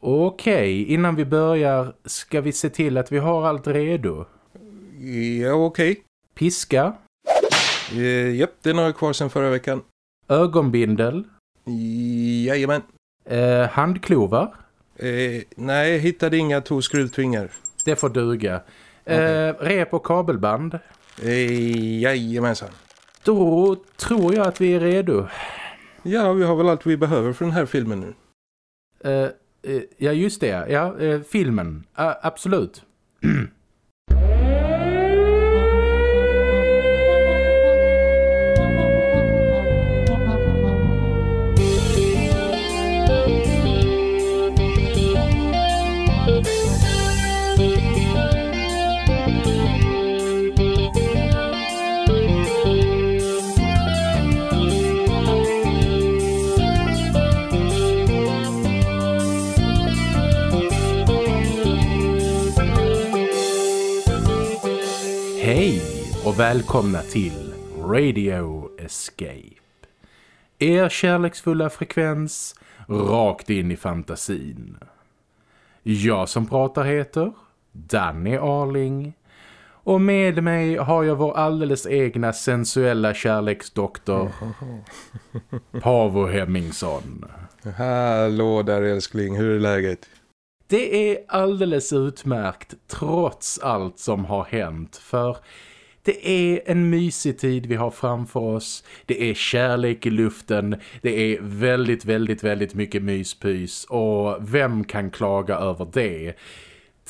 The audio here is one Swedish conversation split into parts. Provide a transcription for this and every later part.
Okej, innan vi börjar ska vi se till att vi har allt redo. Ja, okej. Piska, Eh, japp, den har jag kvar sedan förra veckan. ögonbindel, Jajamän. eh, handklovar. Eh, nej, hittade inga toskruvtvingar. Det får duga. Eh, rep och kabelband. Eh, jajamensan. Då tror jag att vi är redo. Ja, vi har väl allt vi behöver för den här filmen nu. Eh, Eh, ja, just det. Ja, eh, filmen. Absolut. välkomna till Radio Escape. Er kärleksfulla frekvens rakt in i fantasin. Jag som pratar heter Danny Arling. Och med mig har jag vår alldeles egna sensuella kärleksdoktor Pavo Hemmingsson. Hallå där älskling, hur är läget? Det är alldeles utmärkt trots allt som har hänt för det är en mysig tid vi har framför oss. Det är kärlek i luften. Det är väldigt, väldigt, väldigt mycket myspys och vem kan klaga över det?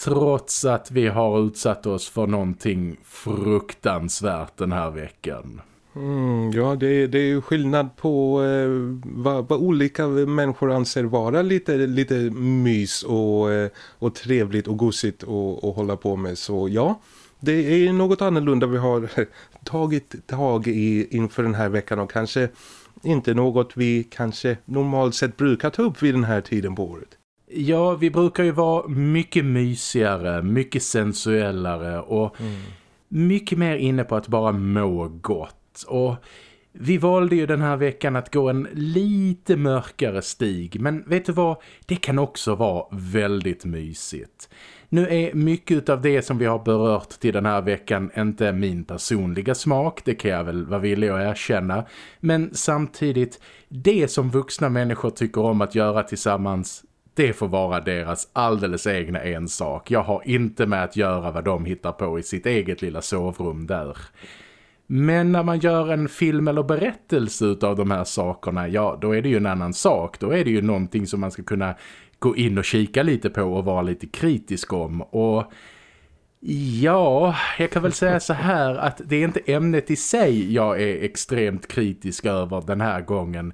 Trots att vi har utsatt oss för någonting fruktansvärt den här veckan. Mm, ja, det, det är ju skillnad på eh, vad, vad olika människor anser vara lite, lite mys och, eh, och trevligt och gosigt att att hålla på med. Så ja, det är något annorlunda vi har tagit tag i inför den här veckan och kanske inte något vi kanske normalt sett brukar ta upp vid den här tiden på året. Ja, vi brukar ju vara mycket mysigare, mycket sensuellare och mycket mer inne på att bara må gott. Och vi valde ju den här veckan att gå en lite mörkare stig. Men vet du vad? Det kan också vara väldigt mysigt. Nu är mycket av det som vi har berört till den här veckan inte min personliga smak. Det kan jag väl vara villig att erkänna. Men samtidigt, det som vuxna människor tycker om att göra tillsammans det får vara deras alldeles egna ensak. Jag har inte med att göra vad de hittar på i sitt eget lilla sovrum där. Men när man gör en film eller berättelse av de här sakerna, ja då är det ju en annan sak. Då är det ju någonting som man ska kunna gå in och kika lite på och vara lite kritisk om. Och ja, jag kan väl säga så här att det är inte ämnet i sig jag är extremt kritisk över den här gången.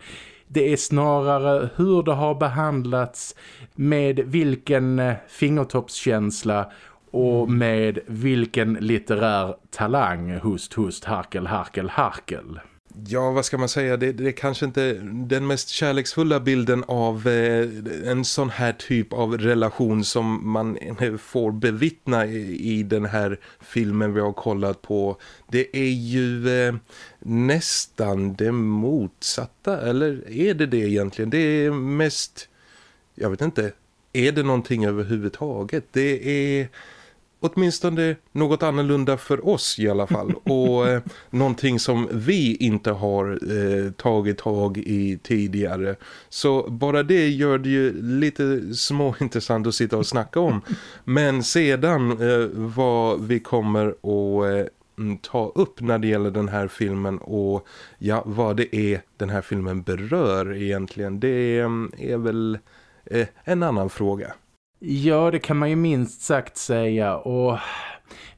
Det är snarare hur det har behandlats med vilken eh, fingertoppskänsla och med vilken litterär talang hust, hust, harkel, harkel, harkel. Ja, vad ska man säga? Det, det är kanske inte den mest kärleksfulla bilden av eh, en sån här typ av relation som man eh, får bevittna i, i den här filmen vi har kollat på. Det är ju eh, nästan det motsatta, eller är det det egentligen? Det är mest, jag vet inte, är det någonting överhuvudtaget? Det är åtminstone något annorlunda för oss i alla fall. Och eh, någonting som vi inte har eh, tagit tag i tidigare. Så bara det gör det ju lite småintressant att sitta och snacka om. Men sedan eh, vad vi kommer att eh, ta upp när det gäller den här filmen och ja, vad det är den här filmen berör egentligen det eh, är väl eh, en annan fråga. Ja, det kan man ju minst sagt säga och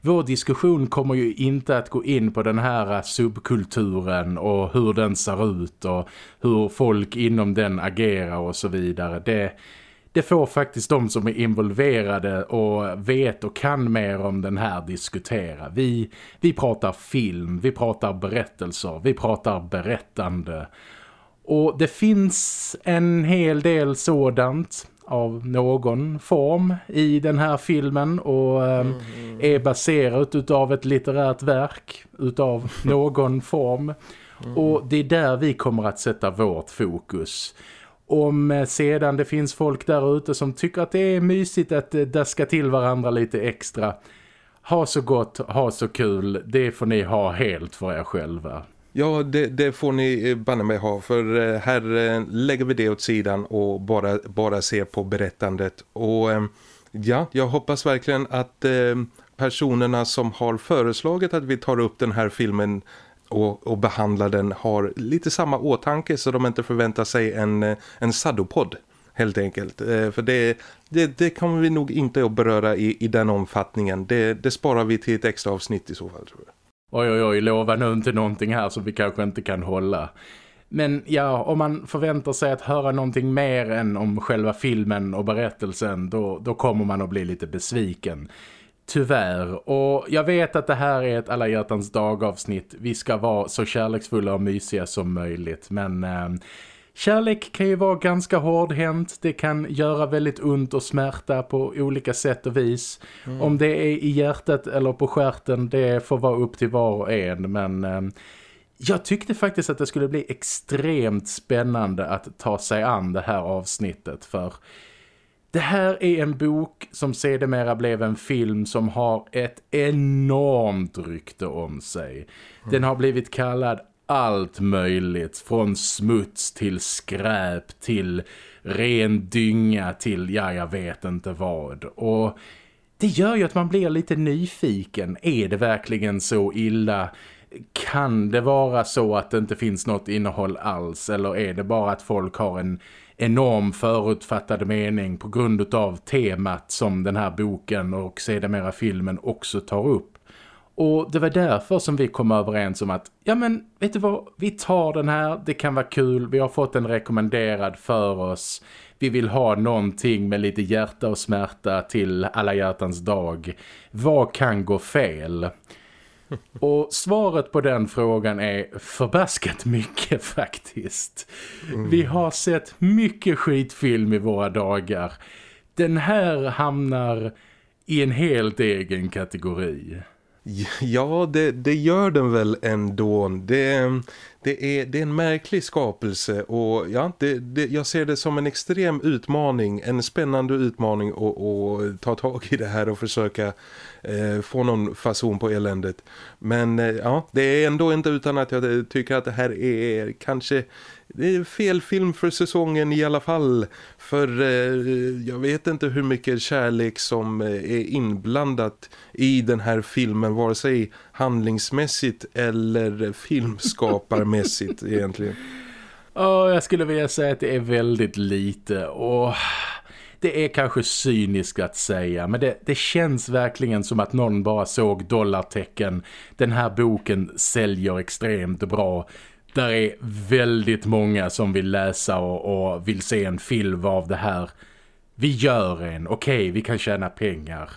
vår diskussion kommer ju inte att gå in på den här subkulturen och hur den ser ut och hur folk inom den agerar och så vidare. Det, det får faktiskt de som är involverade och vet och kan mer om den här diskutera. Vi, vi pratar film, vi pratar berättelser, vi pratar berättande. Och det finns en hel del sådant av någon form i den här filmen och eh, är baserat utav ett litterärt verk utav någon form. Och det är där vi kommer att sätta vårt fokus. Om eh, sedan det finns folk där ute som tycker att det är mysigt att eh, daska till varandra lite extra. Ha så gott, ha så kul. Det får ni ha helt för er själva. Ja, det, det, får ni eh, banne mig ha för eh, här eh, lägger vi det åt sidan och bara, bara ser på berättandet. Och ja, jag hoppas verkligen att personerna som har föreslagit att vi tar upp den här filmen och, och behandlar den har lite samma åtanke så de inte förväntar sig en, en sadopod helt enkelt. För det, det, det kommer vi nog inte att beröra i, i den omfattningen. Det, det sparar vi till ett extra avsnitt i så fall tror jag. Oj oj oj, lova nu inte någonting här som vi kanske inte kan hålla. Men ja, om man förväntar sig att höra någonting mer än om själva filmen och berättelsen då, då kommer man att bli lite besviken. Tyvärr. Och jag vet att det här är ett alla hjärtans dagavsnitt. Vi ska vara så kärleksfulla och mysiga som möjligt. Men eh, kärlek kan ju vara ganska hårdhänt. Det kan göra väldigt ont och smärta på olika sätt och vis. Mm. Om det är i hjärtat eller på skärten, det får vara upp till var och en. Men... Eh, jag tyckte faktiskt att det skulle bli extremt spännande att ta sig an det här avsnittet för det här är en bok som sedermera blev en film som har ett enormt rykte om sig. Den har blivit kallad allt möjligt. Från smuts till skräp till ren dynga till ja jag vet inte vad. Och det gör ju att man blir lite nyfiken. Är det verkligen så illa? Kan det vara så att det inte finns något innehåll alls? Eller är det bara att folk har en enorm förutfattad mening på grund av temat som den här boken och sedermera filmen också tar upp. Och det var därför som vi kom överens om att, ja men vet du vad, vi tar den här, det kan vara kul, vi har fått den rekommenderad för oss. Vi vill ha någonting med lite hjärta och smärta till alla hjärtans dag. Vad kan gå fel? Och svaret på den frågan är förbaskat mycket faktiskt. Mm. Vi har sett mycket skitfilm i våra dagar. Den här hamnar i en helt egen kategori. Ja, det, det gör den väl ändå. Det, det, är, det är en märklig skapelse och ja, det, det, jag ser det som en extrem utmaning, en spännande utmaning att ta tag i det här och försöka eh, få någon fason på eländet. Men eh, ja, det är ändå inte utan att jag tycker att det här är kanske det är fel film för säsongen i alla fall. För eh, jag vet inte hur mycket kärlek som är inblandat i den här filmen. Vare sig handlingsmässigt eller filmskaparmässigt egentligen. Ja, jag skulle vilja säga att det är väldigt lite och det är kanske cyniskt att säga men det, det känns verkligen som att någon bara såg dollartecken. Den här boken säljer extremt bra. Där är väldigt många som vill läsa och, och vill se en film av det här. Vi gör en, okej okay, vi kan tjäna pengar.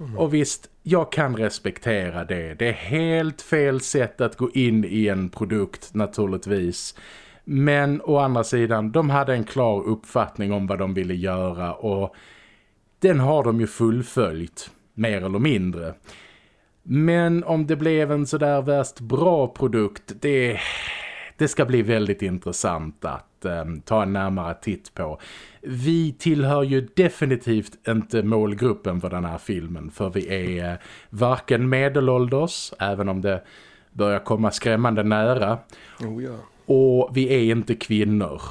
Mm. Och visst, jag kan respektera det. Det är helt fel sätt att gå in i en produkt naturligtvis. Men å andra sidan, de hade en klar uppfattning om vad de ville göra och den har de ju fullföljt, mer eller mindre. Men om det blev en sådär värst bra produkt, det, det ska bli väldigt intressant att eh, ta en närmare titt på. Vi tillhör ju definitivt inte målgruppen för den här filmen för vi är eh, varken medelålders, även om det börjar komma skrämmande nära. Oh ja. Och vi är inte kvinnor.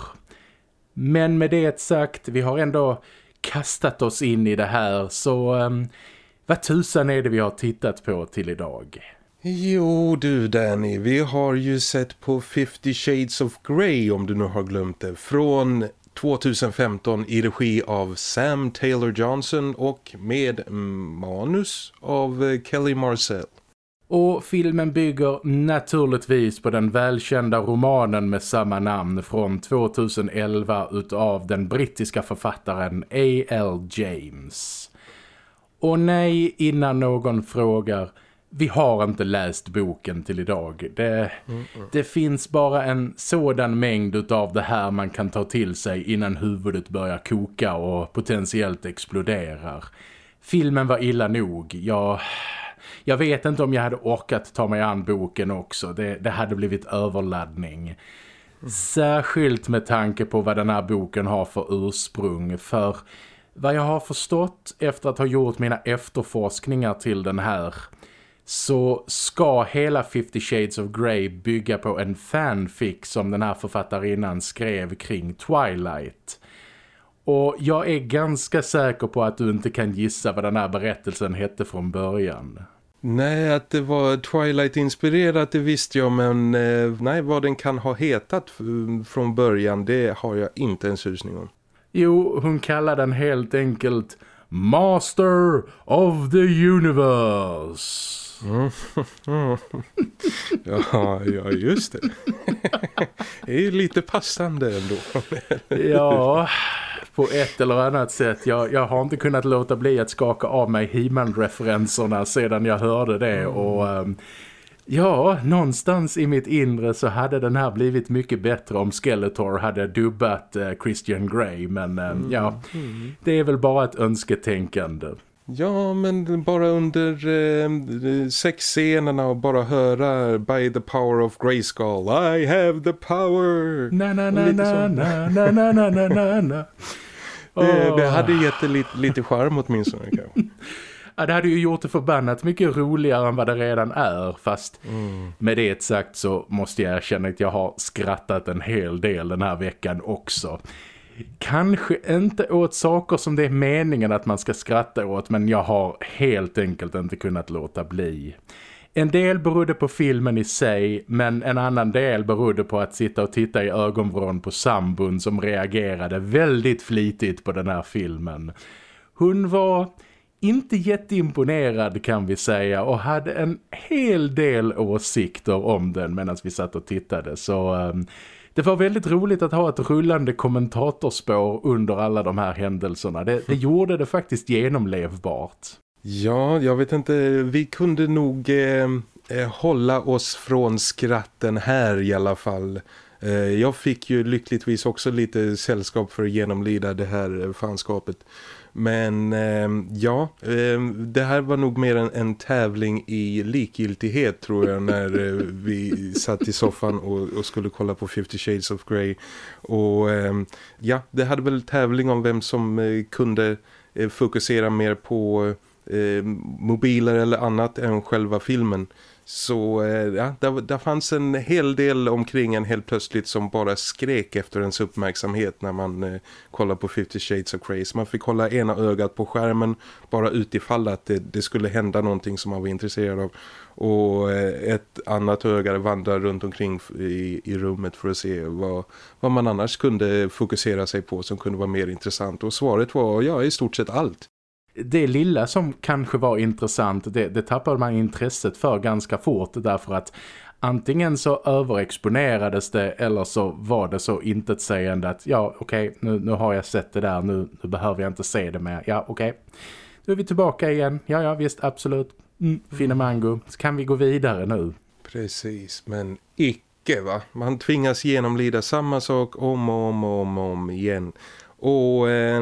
Men med det sagt, vi har ändå kastat oss in i det här så um, vad tusan är det vi har tittat på till idag? Jo du Danny, vi har ju sett på 50 Shades of Grey om du nu har glömt det. Från 2015 i regi av Sam Taylor Johnson och med manus av eh, Kelly Marcel. Och filmen bygger naturligtvis på den välkända romanen med samma namn från 2011 utav den brittiska författaren A.L. James. Och nej, innan någon frågar, vi har inte läst boken till idag. Det, mm, det finns bara en sådan mängd utav det här man kan ta till sig innan huvudet börjar koka och potentiellt exploderar. Filmen var illa nog. Jag jag vet inte om jag hade orkat ta mig an boken också. Det, det hade blivit överladdning. Särskilt med tanke på vad den här boken har för ursprung. För vad jag har förstått efter att ha gjort mina efterforskningar till den här så ska hela 50 Shades of Grey bygga på en fanfic som den här författarinnan skrev kring Twilight. Och jag är ganska säker på att du inte kan gissa vad den här berättelsen hette från början. Nej, att det var Twilight-inspirerat det visste jag men eh, nej, vad den kan ha hetat från början det har jag inte en susning om. Jo, hon kallar den helt enkelt Master of the Universe. Mm. ja, ja, just det. det är ju lite passande ändå. ja, på ett eller annat sätt. Jag, jag har inte kunnat låta bli att skaka av mig He-Man-referenserna sedan jag hörde det. Mm. Och um, ja, någonstans i mitt inre så hade den här blivit mycket bättre om Skeletor hade dubbat uh, Christian Grey. Men uh, mm. ja, det är väl bara ett önsketänkande. Ja, men bara under eh, sexscenerna och bara höra By the power of Grayskull I have the power Na na na na na na na na na na na det, det hade gett lite, lite charm åtminstone kanske. Ja, det hade ju gjort det förbannat mycket roligare än vad det redan är. Fast mm. med det sagt så måste jag erkänna att jag har skrattat en hel del den här veckan också. Kanske inte åt saker som det är meningen att man ska skratta åt men jag har helt enkelt inte kunnat låta bli. En del berodde på filmen i sig men en annan del berodde på att sitta och titta i ögonvrån på sambun som reagerade väldigt flitigt på den här filmen. Hon var inte jätteimponerad kan vi säga och hade en hel del åsikter om den medan vi satt och tittade så... Um, det var väldigt roligt att ha ett rullande kommentatorspår under alla de här händelserna. Det, det gjorde det faktiskt genomlevbart. Ja, jag vet inte. Vi kunde nog eh, eh, hålla oss från skratten här i alla fall. Eh, jag fick ju lyckligtvis också lite sällskap för att genomlida det här eh, fanskapet. Men eh, ja, eh, det här var nog mer en, en, tävling i likgiltighet tror jag när eh, vi satt i soffan och, och, skulle kolla på 50 Shades of Grey. Och eh, ja, det hade väl tävling om vem som eh, kunde eh, fokusera mer på eh, mobiler eller annat än själva filmen. Så eh, ja, där, där fanns en hel del omkring en helt plötsligt som bara skrek efter ens uppmärksamhet när man eh, kollar på 50 Shades of Grey. Så man fick hålla ena ögat på skärmen bara utifall att det, det skulle hända någonting som man var intresserad av. Och eh, ett annat öga vandrar runt omkring i, i rummet för att se vad, vad man annars kunde fokusera sig på som kunde vara mer intressant. Och svaret var ja, i stort sett allt det lilla som kanske var intressant det, det tappade man intresset för ganska fort därför att antingen så överexponerades det eller så var det så intetsägande att ja okej okay, nu, nu har jag sett det där nu, nu behöver jag inte se det mer. Ja okej, okay. nu är vi tillbaka igen. Ja ja visst absolut. Mm, fina mango. Så kan vi gå vidare nu. Precis men icke va? Man tvingas genomlida samma sak om och om och om, och om igen. Och... Eh,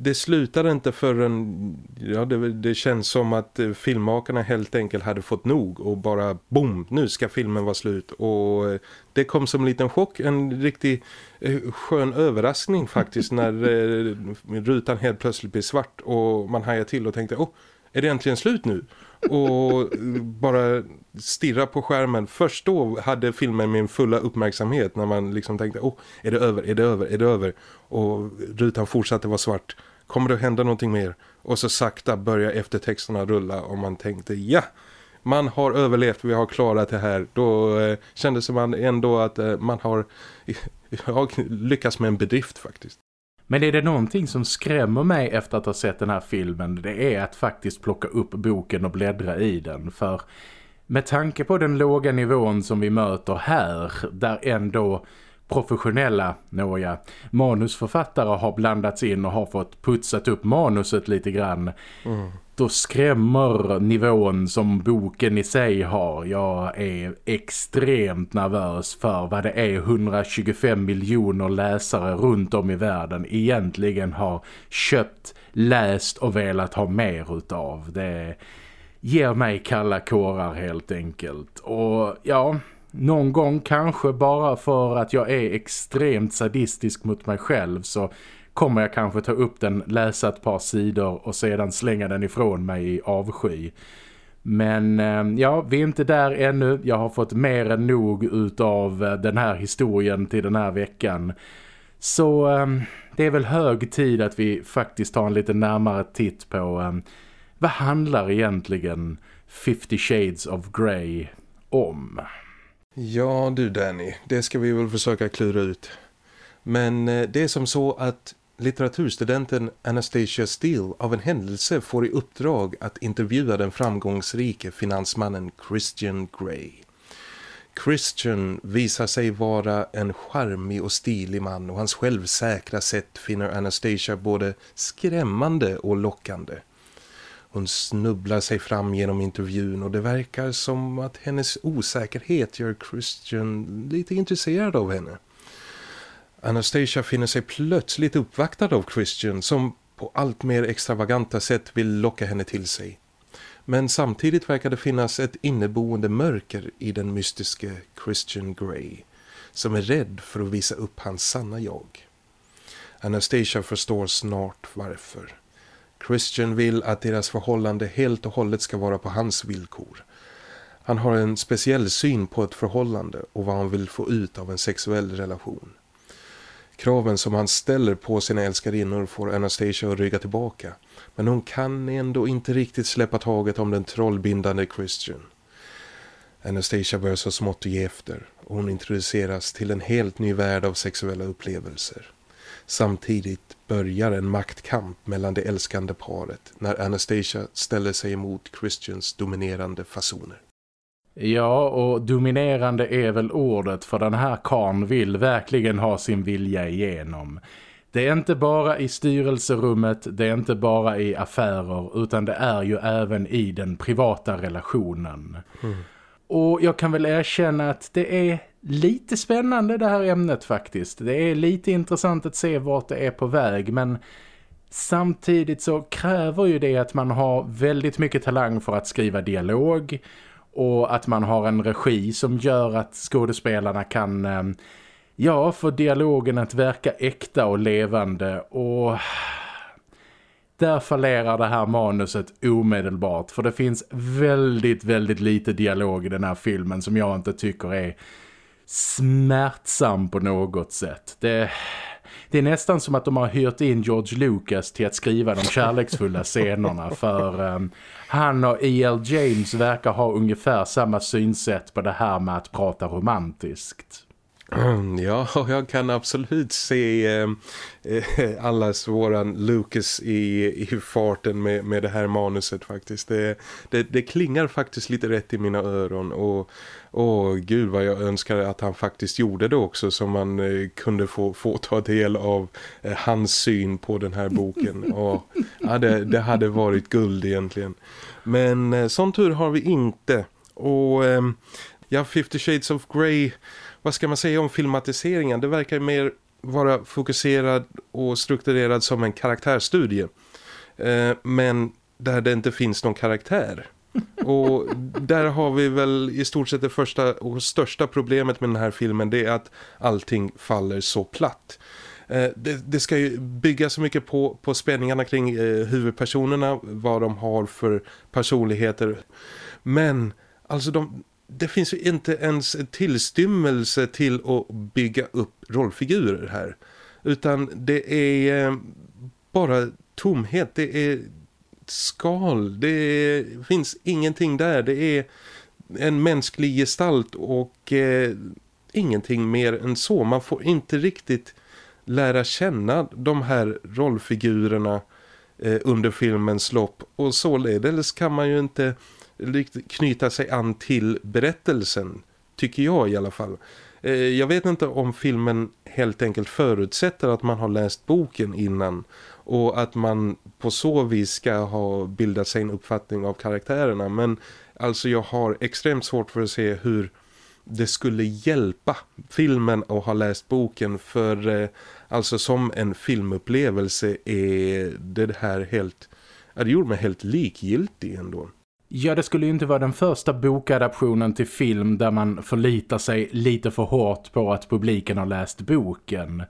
det slutade inte förrän ja, det, det känns som att eh, filmmakarna helt enkelt hade fått nog och bara boom, nu ska filmen vara slut och eh, det kom som en liten chock, en riktig eh, skön överraskning faktiskt när rutan helt plötsligt blev svart och man hajade till och tänkte, åh, oh, är det äntligen slut nu? och bara stirra på skärmen. Först då hade filmen min fulla uppmärksamhet när man liksom tänkte, åh, oh, är det över, är det över, är det över? Och rutan fortsatte vara svart. Kommer det att hända någonting mer? Och så sakta börjar eftertexterna rulla och man tänkte, ja, man har överlevt, vi har klarat det här. Då eh, kändes man ändå att eh, man har ja, lyckats med en bedrift faktiskt. Men är det någonting som skrämmer mig efter att ha sett den här filmen det är att faktiskt plocka upp boken och bläddra i den. För med tanke på den låga nivån som vi möter här där ändå professionella, nåja, manusförfattare har blandats in och har fått putsat upp manuset lite grann. Mm. Då skrämmer nivån som boken i sig har. Jag är extremt nervös för vad det är 125 miljoner läsare runt om i världen egentligen har köpt, läst och velat ha mer utav. Det ger mig kalla kårar helt enkelt. Och ja någon gång kanske bara för att jag är extremt sadistisk mot mig själv så kommer jag kanske ta upp den, läsa ett par sidor och sedan slänga den ifrån mig i avsky. Men ehm, ja, vi är inte där ännu. Jag har fått mer än nog utav eh, den här historien till den här veckan. Så ehm, det är väl hög tid att vi faktiskt tar en lite närmare titt på ehm, vad handlar egentligen 50 Shades of Grey om? Ja du Danny, det ska vi väl försöka klura ut. Men eh, det är som så att litteraturstudenten Anastasia Steele av en händelse får i uppdrag att intervjua den framgångsrike finansmannen Christian Grey. Christian visar sig vara en charmig och stilig man och hans självsäkra sätt finner Anastasia både skrämmande och lockande. Hon snubblar sig fram genom intervjun och det verkar som att hennes osäkerhet gör Christian lite intresserad av henne. Anastasia finner sig plötsligt uppvaktad av Christian som på allt mer extravaganta sätt vill locka henne till sig. Men samtidigt verkar det finnas ett inneboende mörker i den mystiske Christian Grey som är rädd för att visa upp hans sanna jag. Anastasia förstår snart varför. Christian vill att deras förhållande helt och hållet ska vara på hans villkor. Han har en speciell syn på ett förhållande och vad han vill få ut av en sexuell relation. Kraven som han ställer på sina älskarinnor får Anastasia att rygga tillbaka. Men hon kan ändå inte riktigt släppa taget om den trollbindande Christian. Anastasia börjar så smått ge efter och hon introduceras till en helt ny värld av sexuella upplevelser. Samtidigt börjar en maktkamp mellan det älskande paret när Anastasia ställer sig emot Christians dominerande fasoner. Ja, och dominerande är väl ordet för den här karn vill verkligen ha sin vilja igenom. Det är inte bara i styrelserummet, det är inte bara i affärer utan det är ju även i den privata relationen. Mm. Och jag kan väl erkänna att det är lite spännande det här ämnet faktiskt. Det är lite intressant att se vart det är på väg men samtidigt så kräver ju det att man har väldigt mycket talang för att skriva dialog och att man har en regi som gör att skådespelarna kan eh, ja, få dialogen att verka äkta och levande och där fallerar det här manuset omedelbart för det finns väldigt, väldigt lite dialog i den här filmen som jag inte tycker är smärtsam på något sätt. Det, det är nästan som att de har hyrt in George Lucas till att skriva de kärleksfulla scenerna för um, han och E.L. James verkar ha ungefär samma synsätt på det här med att prata romantiskt. Ja, jag kan absolut se eh, eh, allas våran Lucas i, i farten med, med det här manuset faktiskt. Det, det, det klingar faktiskt lite rätt i mina öron och åh gud vad jag önskar att han faktiskt gjorde det också så man eh, kunde få, få ta del av eh, hans syn på den här boken. och, ja, det, det hade varit guld egentligen. Men eh, sån tur har vi inte. Och eh, ja, 50 Shades of Grey vad ska man säga om filmatiseringen? Det verkar mer vara fokuserad och strukturerad som en karaktärstudie. Eh, men där det inte finns någon karaktär. Och där har vi väl i stort sett det första och största problemet med den här filmen det är att allting faller så platt. Eh, det, det, ska ju bygga så mycket på, på spänningarna kring eh, huvudpersonerna, vad de har för personligheter. Men alltså de, det finns ju inte ens en tillstymmelse till att bygga upp rollfigurer här. Utan det är eh, bara tomhet, det är skal, det är, finns ingenting där. Det är en mänsklig gestalt och eh, ingenting mer än så. Man får inte riktigt lära känna de här rollfigurerna eh, under filmens lopp. Och således kan man ju inte knyta sig an till berättelsen, tycker jag i alla fall. Eh, jag vet inte om filmen helt enkelt förutsätter att man har läst boken innan och att man på så vis ska ha bildat sig en uppfattning av karaktärerna. Men alltså jag har extremt svårt för att se hur det skulle hjälpa filmen att ha läst boken för eh, alltså som en filmupplevelse är det här helt, ja, det gjorde mig helt likgiltig ändå. Ja, det skulle ju inte vara den första bokadaptionen till film där man förlitar sig lite för hårt på att publiken har läst boken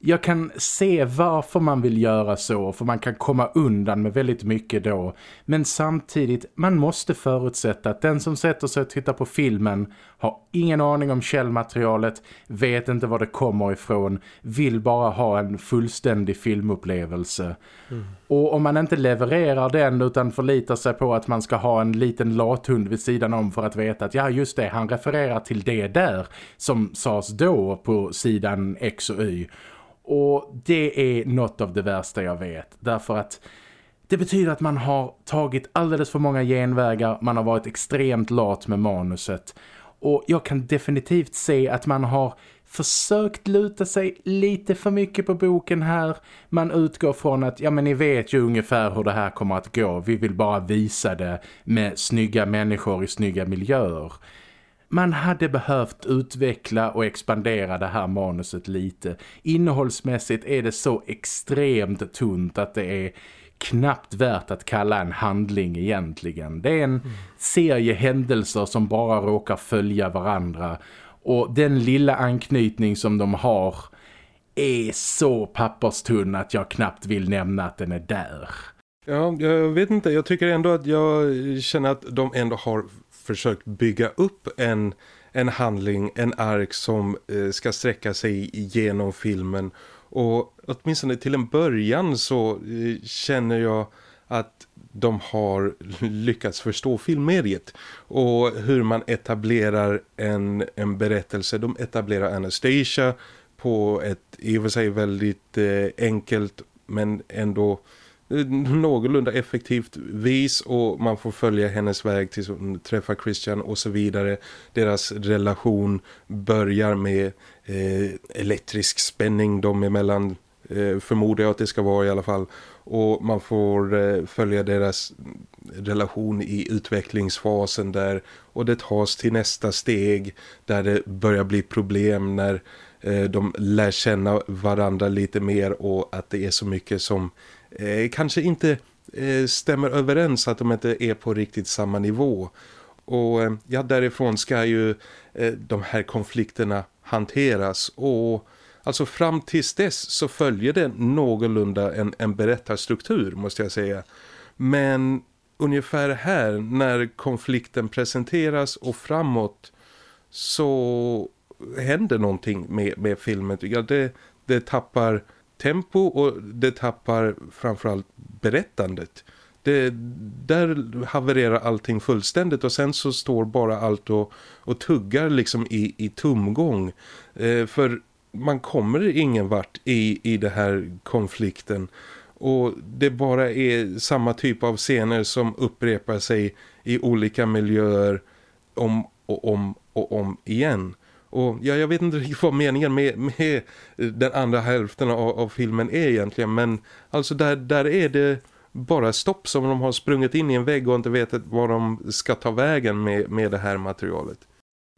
jag kan se varför man vill göra så för man kan komma undan med väldigt mycket då. Men samtidigt, man måste förutsätta att den som sätter sig och tittar på filmen har ingen aning om källmaterialet, vet inte var det kommer ifrån, vill bara ha en fullständig filmupplevelse. Mm. Och om man inte levererar den utan förlitar sig på att man ska ha en liten lathund vid sidan om för att veta att ja just det, han refererar till det där som sades då på sidan X och Y och det är något av det värsta jag vet. Därför att det betyder att man har tagit alldeles för många genvägar. Man har varit extremt lat med manuset. Och jag kan definitivt se att man har försökt luta sig lite för mycket på boken här. Man utgår från att, ja men ni vet ju ungefär hur det här kommer att gå. Vi vill bara visa det med snygga människor i snygga miljöer man hade behövt utveckla och expandera det här manuset lite. Innehållsmässigt är det så extremt tunt att det är knappt värt att kalla en handling egentligen. Det är en mm. serie händelser som bara råkar följa varandra och den lilla anknytning som de har är så papperstunn att jag knappt vill nämna att den är där. Ja, jag vet inte. Jag tycker ändå att jag känner att de ändå har försökt bygga upp en, en handling, en ark som eh, ska sträcka sig genom filmen. Och åtminstone till en början så eh, känner jag att de har lyckats förstå filmmediet och hur man etablerar en, en berättelse. De etablerar Anastasia på ett i och för sig väldigt eh, enkelt men ändå Eh, någorlunda effektivt vis och man får följa hennes väg tills hon träffar Christian och så vidare. Deras relation börjar med eh, elektrisk spänning dem emellan eh, förmodar jag att det ska vara i alla fall och man får eh, följa deras relation i utvecklingsfasen där och det tas till nästa steg där det börjar bli problem när eh, de lär känna varandra lite mer och att det är så mycket som eh, kanske inte eh, stämmer överens att de inte är på riktigt samma nivå. Och eh, ja, därifrån ska ju eh, de här konflikterna hanteras och alltså fram tills dess så följer det någorlunda en, en berättarstruktur måste jag säga. Men ungefär här när konflikten presenteras och framåt så händer någonting med, med filmen. Ja, det, det tappar tempo och det tappar framförallt berättandet. Det, där havererar allting fullständigt och sen så står bara allt och, och tuggar liksom i, i tumgång. Eh, för man kommer ingen vart i, i den här konflikten och det bara är samma typ av scener som upprepar sig i olika miljöer om och om och om igen. Och ja, jag vet inte riktigt vad meningen med, med den andra hälften av, av, filmen är egentligen. Men alltså där, där är det bara stopp som de har sprungit in i en vägg och inte vet vad de ska ta vägen med, med det här materialet.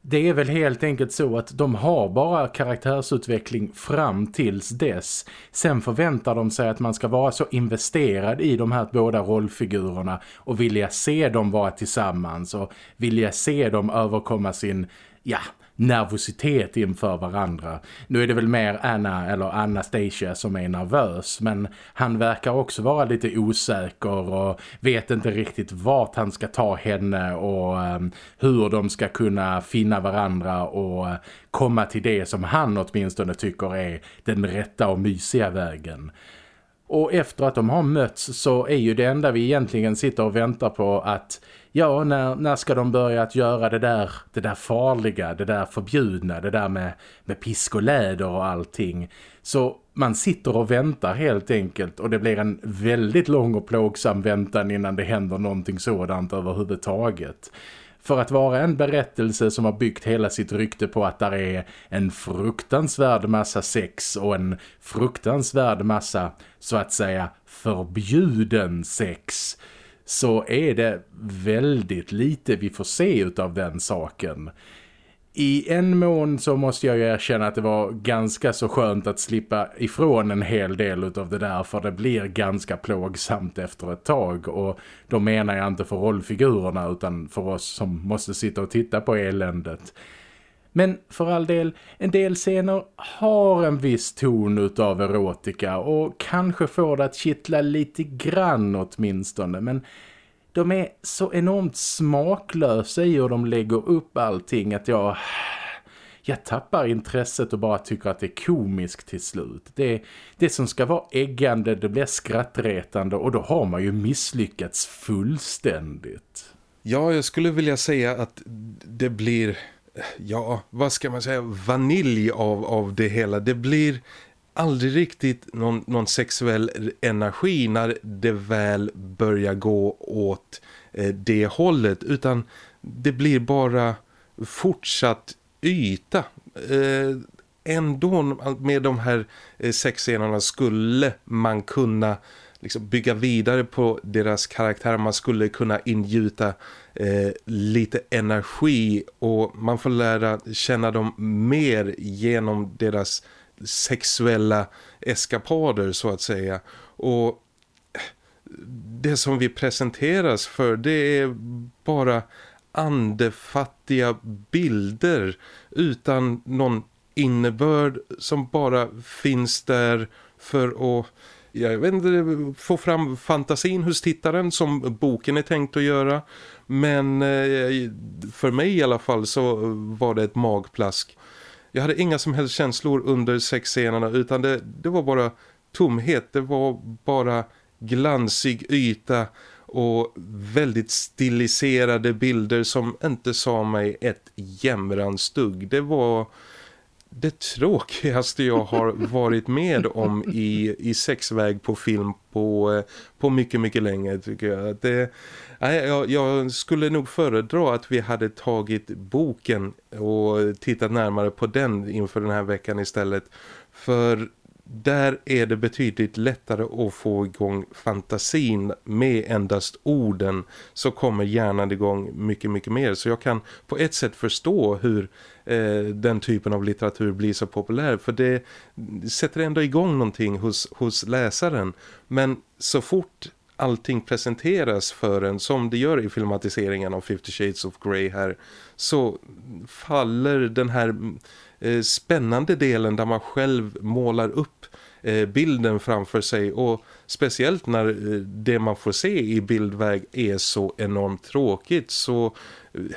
Det är väl helt enkelt så att de har bara karaktärsutveckling fram tills dess. Sen förväntar de sig att man ska vara så investerad i de här båda rollfigurerna och vilja se dem vara tillsammans och vilja se dem överkomma sin, ja, nervositet inför varandra. Nu är det väl mer Anna eller Anastasia som är nervös men han verkar också vara lite osäker och vet inte riktigt vart han ska ta henne och ehm, hur de ska kunna finna varandra och komma till det som han åtminstone tycker är den rätta och mysiga vägen. Och efter att de har mötts så är ju det enda vi egentligen sitter och väntar på att ja, när, när ska de börja att göra det där, det där farliga, det där förbjudna, det där med, med pisk och läder och allting. Så man sitter och väntar helt enkelt och det blir en väldigt lång och plågsam väntan innan det händer någonting sådant överhuvudtaget. För att vara en berättelse som har byggt hela sitt rykte på att där är en fruktansvärd massa sex och en fruktansvärd massa, så att säga, förbjuden sex så är det väldigt lite vi får se av den saken. i en mån så måste jag ju erkänna att det var ganska så skönt att slippa ifrån en hel del av det där för det blir ganska plågsamt efter ett tag och då menar jag inte för rollfigurerna utan för oss som måste sitta och titta på eländet. Men för all del, en del scener har en viss ton av erotika och kanske får det att kittla lite grann åtminstone men de är så enormt smaklösa i hur de lägger upp allting att jag, jag tappar intresset och bara tycker att det är komiskt till slut. Det, det som ska vara äggande, det blir skrattretande och då har man ju misslyckats fullständigt. Ja, jag skulle vilja säga att det blir, ja, vad ska man säga, vanilj av, av det hela. Det blir aldrig riktigt någon, någon sexuell energi när det väl börjar gå åt eh, det hållet utan det blir bara fortsatt yta. Eh, ändå med de här eh, sexscenerna skulle man kunna liksom bygga vidare på deras karaktär. Man skulle kunna ingjuta eh, lite energi och man får lära känna dem mer genom deras sexuella eskapader så att säga. Och det som vi presenteras för det är bara andefattiga bilder utan någon innebörd som bara finns där för att jag vet inte, få fram fantasin hos tittaren som boken är tänkt att göra. Men eh, för mig i alla fall så var det ett magplask. Jag hade inga som helst känslor under sexscenerna utan det, det var bara tomhet. Det var bara glansig yta och väldigt stiliserade bilder som inte sa mig ett jämransdugg. Det var det tråkigaste jag har varit med om i, i sexväg på film på, eh, på mycket, mycket länge tycker jag. Det, jag, jag skulle nog föredra att vi hade tagit boken och tittat närmare på den inför den här veckan istället. För där är det betydligt lättare att få igång fantasin med endast orden så kommer hjärnan igång mycket mycket mer. Så jag kan på ett sätt förstå hur eh, den typen av litteratur blir så populär för det sätter ändå igång någonting hos, hos läsaren. Men så fort allting presenteras för en som det gör i filmatiseringen av Fifty Shades of Grey här så faller den här Eh, spännande delen där man själv målar upp eh, bilden framför sig. Och speciellt när eh, det man får se i bildväg är så enormt tråkigt. Så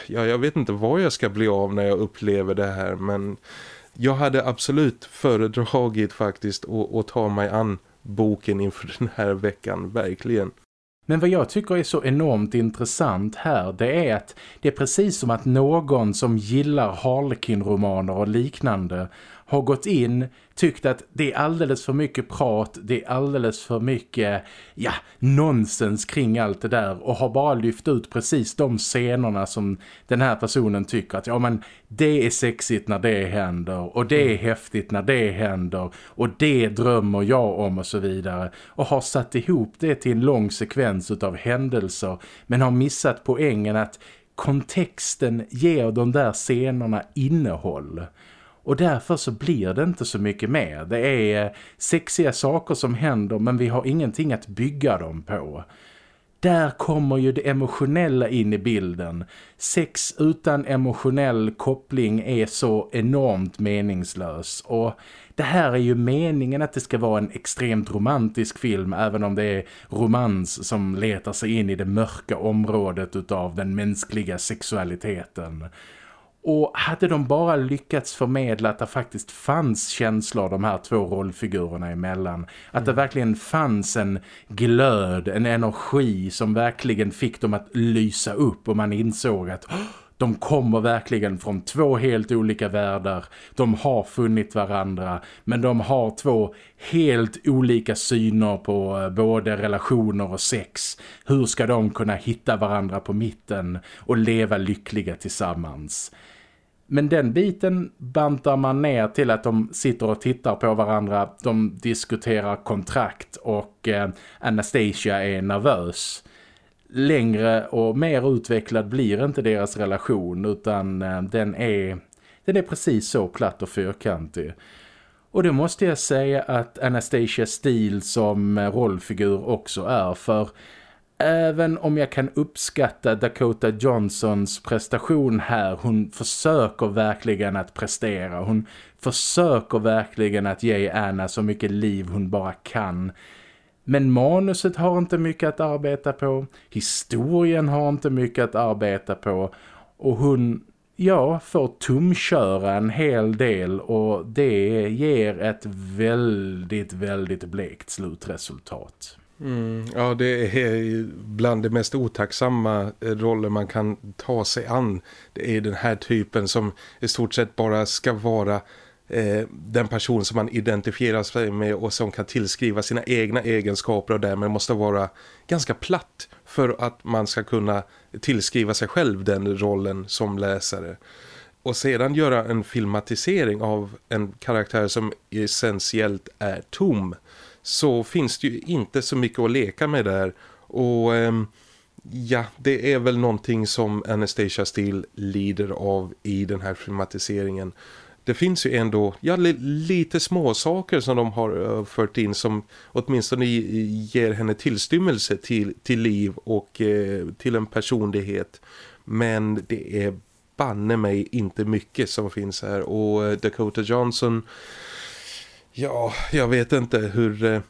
ja, jag vet inte vad jag ska bli av när jag upplever det här. Men jag hade absolut föredragit faktiskt att ta mig an boken inför den här veckan, verkligen. Men vad jag tycker är så enormt intressant här det är att det är precis som att någon som gillar Harlequin-romaner och liknande har gått in, tyckt att det är alldeles för mycket prat, det är alldeles för mycket ja, nonsens kring allt det där och har bara lyft ut precis de scenerna som den här personen tycker att ja men det är sexigt när det händer och det är mm. häftigt när det händer och det drömmer jag om och så vidare och har satt ihop det till en lång sekvens av händelser men har missat poängen att kontexten ger de där scenerna innehåll. Och därför så blir det inte så mycket mer. Det är eh, sexiga saker som händer men vi har ingenting att bygga dem på. Där kommer ju det emotionella in i bilden. Sex utan emotionell koppling är så enormt meningslös. Och det här är ju meningen att det ska vara en extremt romantisk film även om det är romans som letar sig in i det mörka området utav den mänskliga sexualiteten. Och hade de bara lyckats förmedla att det faktiskt fanns känslor de här två rollfigurerna emellan. Att det mm. verkligen fanns en glöd, en energi som verkligen fick dem att lysa upp och man insåg att de kommer verkligen från två helt olika världar. De har funnit varandra men de har två helt olika syner på eh, både relationer och sex. Hur ska de kunna hitta varandra på mitten och leva lyckliga tillsammans? Men den biten bantar man ner till att de sitter och tittar på varandra. De diskuterar kontrakt och eh, Anastasia är nervös. Längre och mer utvecklad blir inte deras relation utan eh, den är Den är precis så platt och fyrkantig. Och det måste jag säga att Anastasia Steele som eh, rollfigur också är för även om jag kan uppskatta Dakota Johnsons prestation här, hon försöker verkligen att prestera. Hon försöker verkligen att ge Anna så mycket liv hon bara kan. Men manuset har inte mycket att arbeta på. Historien har inte mycket att arbeta på. Och hon, ja, får tumköra en hel del och det ger ett väldigt, väldigt blekt slutresultat. Mm, ja, det är bland det mest otacksamma eh, roller man kan ta sig an. Det är den här typen som i stort sett bara ska vara eh, den person som man identifierar sig med och som kan tillskriva sina egna egenskaper och därmed måste vara ganska platt för att man ska kunna tillskriva sig själv den rollen som läsare. Och sedan göra en filmatisering av en karaktär som essentiellt är tom så finns det ju inte så mycket att leka med där. Och ehm, ja, det är väl någonting som Anastasia Steele lider av i den här filmatiseringen. Det finns ju ändå ja, lite små saker som de har eh, fört in som åtminstone ger henne tillstymmelse till, till liv och eh, till en personlighet. Men det är banne mig inte mycket som finns här och eh, Dakota Johnson Ja, jag vet inte hur, eh,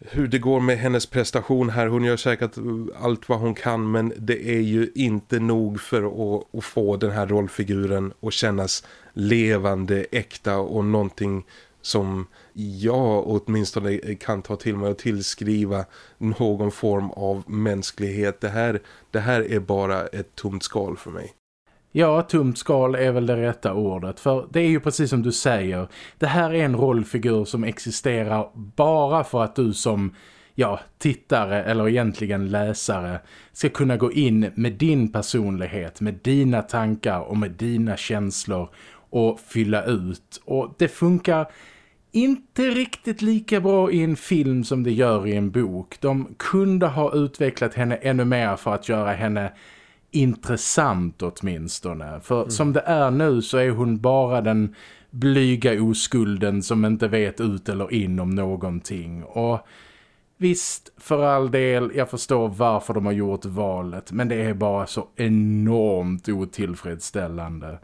hur det går med hennes prestation här. Hon gör säkert allt vad hon kan men det är ju inte nog för att, att få den här rollfiguren att kännas levande, äkta och någonting som jag åtminstone kan ta till mig och tillskriva någon form av mänsklighet. Det här, det här är bara ett tomt skal för mig. Ja, tomt skal är väl det rätta ordet. För det är ju precis som du säger. Det här är en rollfigur som existerar bara för att du som ja, tittare eller egentligen läsare ska kunna gå in med din personlighet, med dina tankar och med dina känslor och fylla ut. Och det funkar inte riktigt lika bra i en film som det gör i en bok. De kunde ha utvecklat henne ännu mer för att göra henne intressant åtminstone. För mm. som det är nu så är hon bara den blyga oskulden som inte vet ut eller in om någonting. Och visst, för all del, jag förstår varför de har gjort valet. Men det är bara så enormt otillfredsställande.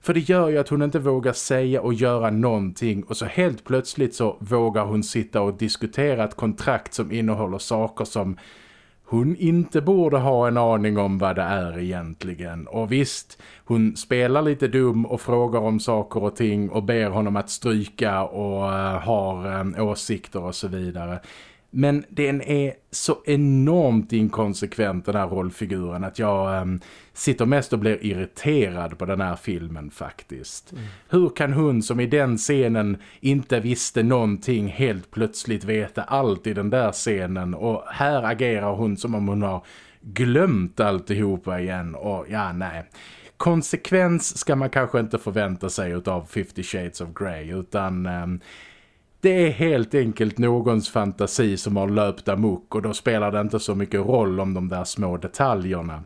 För det gör ju att hon inte vågar säga och göra någonting och så helt plötsligt så vågar hon sitta och diskutera ett kontrakt som innehåller saker som hon inte borde ha en aning om vad det är egentligen. Och visst, hon spelar lite dum och frågar om saker och ting och ber honom att stryka och uh, har um, åsikter och så vidare. Men den är så enormt inkonsekvent den här rollfiguren att jag um, sitter mest och blir irriterad på den här filmen faktiskt. Mm. Hur kan hon som i den scenen inte visste någonting helt plötsligt veta allt i den där scenen och här agerar hon som om hon har glömt alltihopa igen och ja nej konsekvens ska man kanske inte förvänta sig av 50 Shades of Grey utan um, det är helt enkelt någons fantasi som har löpt amok och då spelar det inte så mycket roll om de där små detaljerna.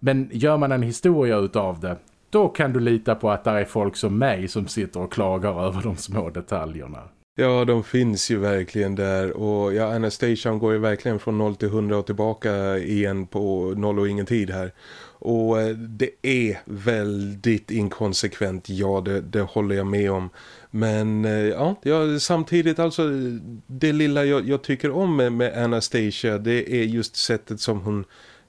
Men gör man en historia utav det, då kan du lita på att det är folk som mig som sitter och klagar över de små detaljerna. Ja, de finns ju verkligen där och ja, Anastasia går ju verkligen från 0 till 100 och tillbaka igen på noll och ingen tid här. Och eh, det är väldigt inkonsekvent, ja det, det håller jag med om. Men eh, ja, ja, samtidigt alltså det lilla jag, jag tycker om med, med, Anastasia det är just sättet som hon,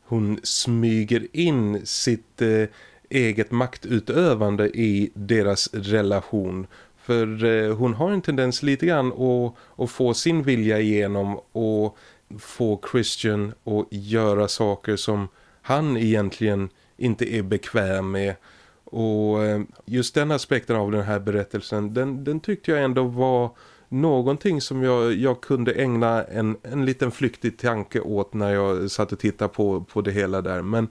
hon smyger in sitt eh, eget maktutövande i deras relation. För eh, hon har en tendens lite grann att, att få sin vilja igenom och få Christian att göra saker som han egentligen inte är bekväm med. Och eh, just den aspekten av den här berättelsen, den, den tyckte jag ändå var någonting som jag, jag kunde ägna en, en liten flyktig tanke åt när jag satt och tittade på, på det hela där. Men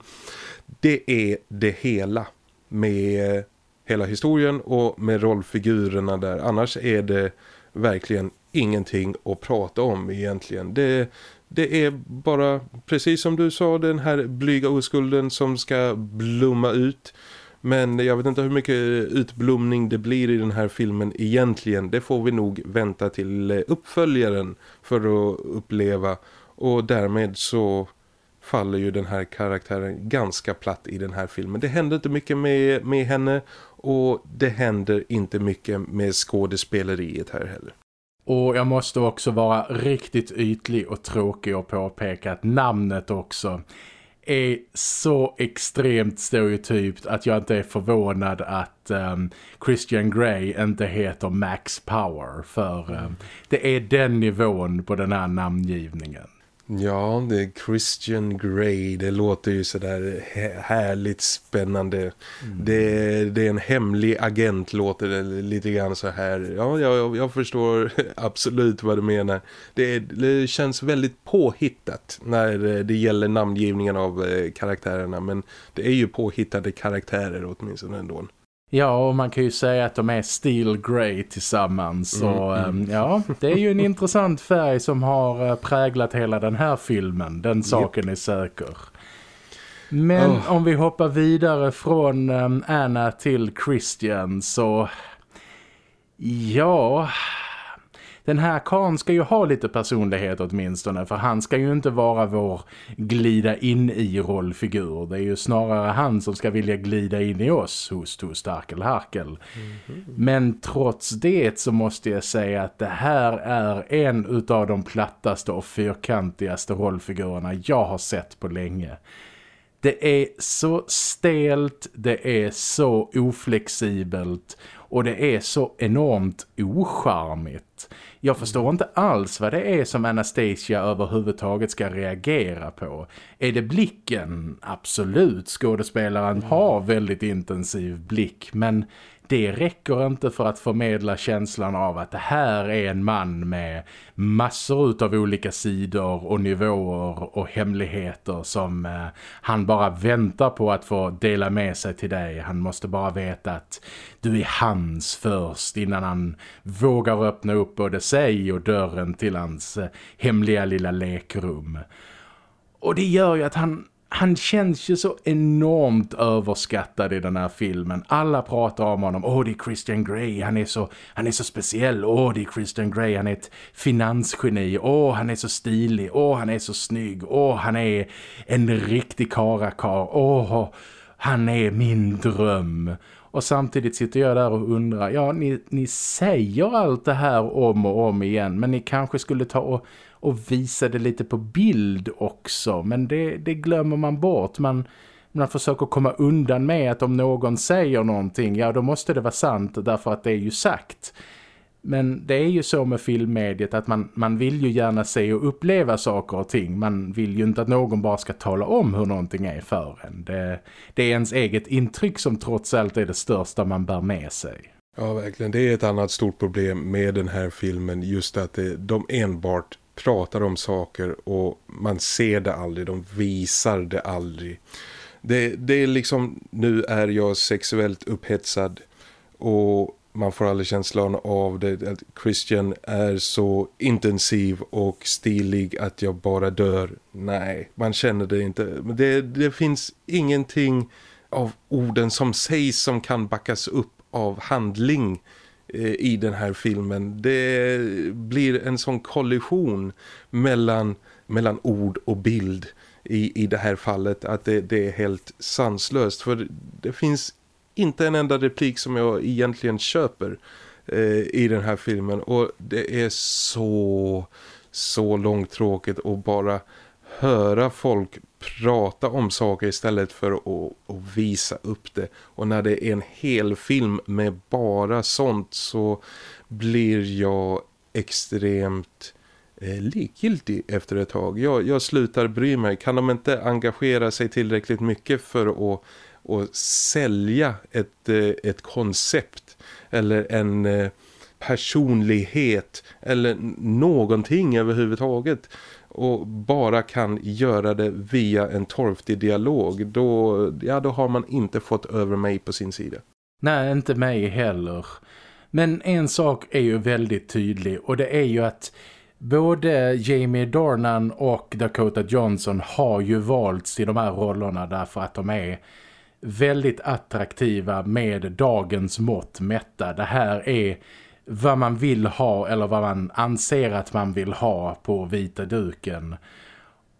det är det hela med hela historien och med rollfigurerna där. Annars är det verkligen ingenting att prata om egentligen. Det, det är bara, precis som du sa, den här blyga oskulden som ska blomma ut. Men jag vet inte hur mycket utblomning det blir i den här filmen egentligen. Det får vi nog vänta till eh, uppföljaren för att uppleva. Och därmed så faller ju den här karaktären ganska platt i den här filmen. Det händer inte mycket med, med henne och det händer inte mycket med skådespeleriet här heller. Och jag måste också vara riktigt ytlig och tråkig och påpeka att namnet också är så extremt stereotypt att jag inte är förvånad att um, Christian Grey inte heter Max Power för um, det är den nivån på den här namngivningen. Ja, det är Christian Grey. Det låter ju sådär härligt spännande. Mm. Det, det, är en hemlig agent låter det lite grann så här. Ja, jag, jag förstår absolut vad du menar. Det, det, känns väldigt påhittat när det gäller namngivningen av eh, karaktärerna. Men det är ju påhittade karaktärer åtminstone ändå. Ja, och man kan ju säga att de är Steel Grey tillsammans. Mm, och mm. Ehm, ja, det är ju en intressant färg som har eh, präglat hela den här filmen. Den saken yep. är säker. Men oh. om vi hoppar vidare från um, Anna till Christian så... Ja den här Khan ska ju ha lite personlighet åtminstone för han ska ju inte vara vår glida in i rollfigur. Det är ju snarare han som ska vilja glida in i oss hos hos Harkel Harkel. Mm -hmm. Men trots det så måste jag säga att det här är en av de plattaste och fyrkantigaste rollfigurerna jag har sett på länge. Det är så stelt, det är så oflexibelt och det är så enormt ocharmigt. Jag förstår inte alls vad det är som Anastasia överhuvudtaget ska reagera på. Är det blicken? Absolut, skådespelaren har väldigt intensiv blick men det räcker inte för att förmedla känslan av att det här är en man med massor av olika sidor och nivåer och hemligheter som eh, han bara väntar på att få dela med sig till dig. Han måste bara veta att du är hans först innan han vågar öppna upp både sig och dörren till hans eh, hemliga lilla lekrum. Och det gör ju att han han känns ju så enormt överskattad i den här filmen. Alla pratar om honom. Åh, oh, det är Christian Grey. Han är så, han är så speciell. Åh, oh, det är Christian Grey. Han är ett finansgeni. Åh, oh, han är så stilig. Åh, han är så snygg. Åh, han är en riktig karakar. Åh, han är min dröm. Och samtidigt sitter jag där och undrar, ja ni, ni säger allt det här om och om igen men ni kanske skulle ta och och visade lite på bild också. Men det, det glömmer man bort. Man, man försöker komma undan med att om någon säger någonting, ja då måste det vara sant därför att det är ju sagt. Men det är ju så med filmmediet att man, man vill ju gärna se och uppleva saker och ting. Man vill ju inte att någon bara ska tala om hur någonting är för en. Det, det är ens eget intryck som trots allt är det största man bär med sig. Ja, verkligen. Det är ett annat stort problem med den här filmen. Just att det, de enbart pratar om saker och man ser det aldrig, de visar det aldrig. Det, det är liksom, nu är jag sexuellt upphetsad och man får aldrig känslan av det att Christian är så intensiv och stilig att jag bara dör. Nej, man känner det inte. Det, det finns ingenting av orden som sägs som kan backas upp av handling Eh, i den här filmen. Det blir en sån kollision mellan, mellan ord och bild i, i det här fallet att det, det är helt sanslöst. För det finns inte en enda replik som jag egentligen köper eh, i den här filmen. Och det är så, så långtråkigt att bara höra folk prata om saker istället för att, att, visa upp det. Och när det är en hel film med bara sånt så blir jag extremt eh, likgiltig efter ett tag. Jag, jag slutar bry mig. Kan de inte engagera sig tillräckligt mycket för att, att sälja ett, eh, ett koncept eller en eh, personlighet eller någonting överhuvudtaget och bara kan göra det via en torftig dialog då, ja, då har man inte fått över mig på sin sida. Nej, inte mig heller. Men en sak är ju väldigt tydlig och det är ju att både Jamie Dornan och Dakota Johnson har ju valts i de här rollerna därför att de är väldigt attraktiva med dagens mått mätta. Det här är vad man vill ha eller vad man anser att man vill ha på vita duken.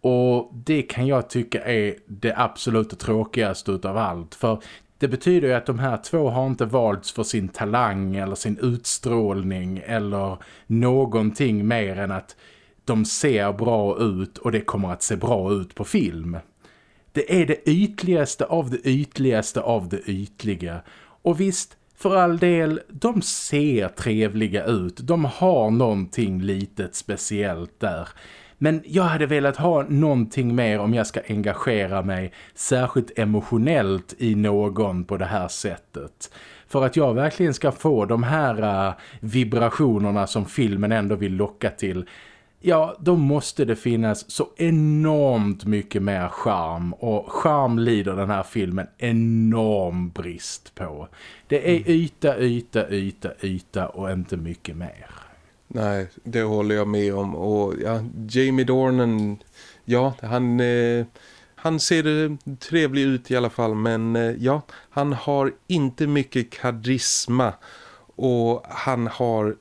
Och det kan jag tycka är det absolut tråkigaste utav allt. För det betyder ju att de här två har inte valts för sin talang eller sin utstrålning eller någonting mer än att de ser bra ut och det kommer att se bra ut på film. Det är det ytligaste av det ytligaste av det ytliga. Och visst, för all del, de ser trevliga ut. De har någonting litet speciellt där. Men jag hade velat ha någonting mer om jag ska engagera mig särskilt emotionellt i någon på det här sättet. För att jag verkligen ska få de här uh, vibrationerna som filmen ändå vill locka till ja, då måste det finnas så enormt mycket mer charm och charm lider den här filmen enorm brist på. Det är mm. yta, yta, yta, yta och inte mycket mer. Nej, det håller jag med om. Och ja, Jamie Dornan, ja, han, eh, han ser trevlig ut i alla fall. Men eh, ja, han har inte mycket karisma. Och han har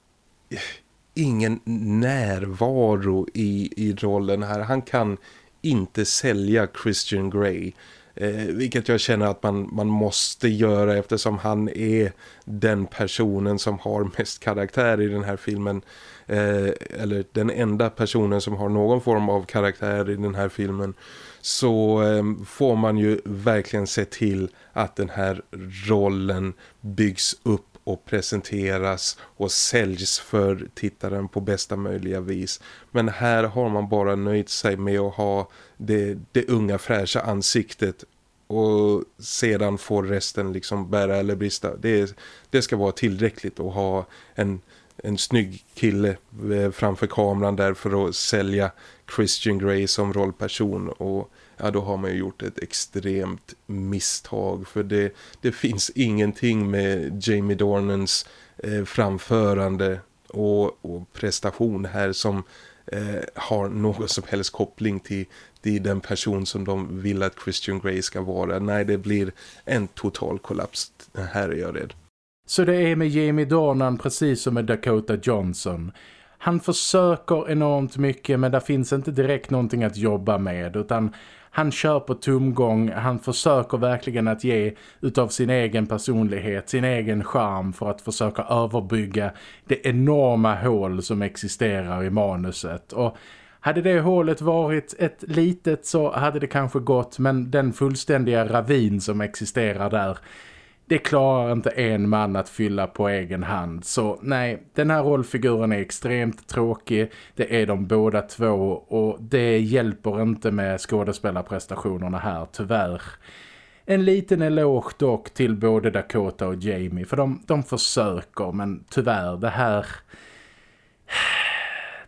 ingen närvaro i, i rollen här. Han kan inte sälja Christian Grey. Eh, vilket jag känner att man, man måste göra eftersom han är den personen som har mest karaktär i den här filmen. Eh, eller den enda personen som har någon form av karaktär i den här filmen. Så eh, får man ju verkligen se till att den här rollen byggs upp och presenteras och säljs för tittaren på bästa möjliga vis. Men här har man bara nöjt sig med att ha det, det unga fräscha ansiktet och sedan får resten liksom bära eller brista. Det, det ska vara tillräckligt att ha en, en snygg kille eh, framför kameran där för att sälja Christian Grey som rollperson och ja då har man ju gjort ett extremt misstag för det, det finns ingenting med Jamie Dornans eh, framförande och, och, prestation här som eh, har någon som helst koppling till, till den person som de vill att Christian Grey ska vara. Nej, det blir en total kollaps. Här är jag rädd. Så det är med Jamie Dornan precis som med Dakota Johnson. Han försöker enormt mycket men det finns inte direkt någonting att jobba med utan han kör på tumgång, han försöker verkligen att ge utav sin egen personlighet, sin egen charm för att försöka överbygga det enorma hål som existerar i manuset. Och hade det hålet varit ett litet så hade det kanske gått men den fullständiga ravin som existerar där det klarar inte en man att fylla på egen hand. Så nej, den här rollfiguren är extremt tråkig. Det är de båda två och det hjälper inte med skådespelarprestationerna här, tyvärr. En liten eloge dock till både Dakota och Jamie för de, de försöker men tyvärr det här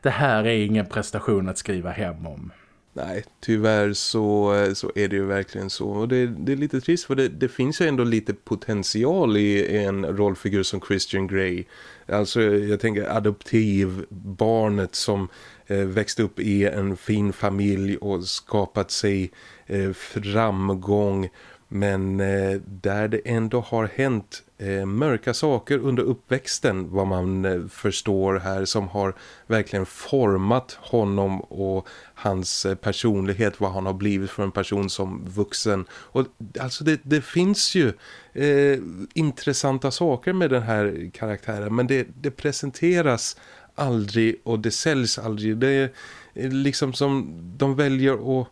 det här är ingen prestation att skriva hem om. Nej, tyvärr så, så är det ju verkligen så. Och det, det är lite trist för det, det, finns ju ändå lite potential i en rollfigur som Christian Grey. Alltså jag tänker adoptiv barnet som eh, växt upp i en fin familj och skapat sig eh, framgång men eh, där det ändå har hänt eh, mörka saker under uppväxten vad man eh, förstår här som har verkligen format honom och hans eh, personlighet, vad han har blivit för en person som vuxen. Och alltså det, det finns ju eh, intressanta saker med den här karaktären men det, det presenteras aldrig och det säljs aldrig. Det är eh, liksom som de väljer att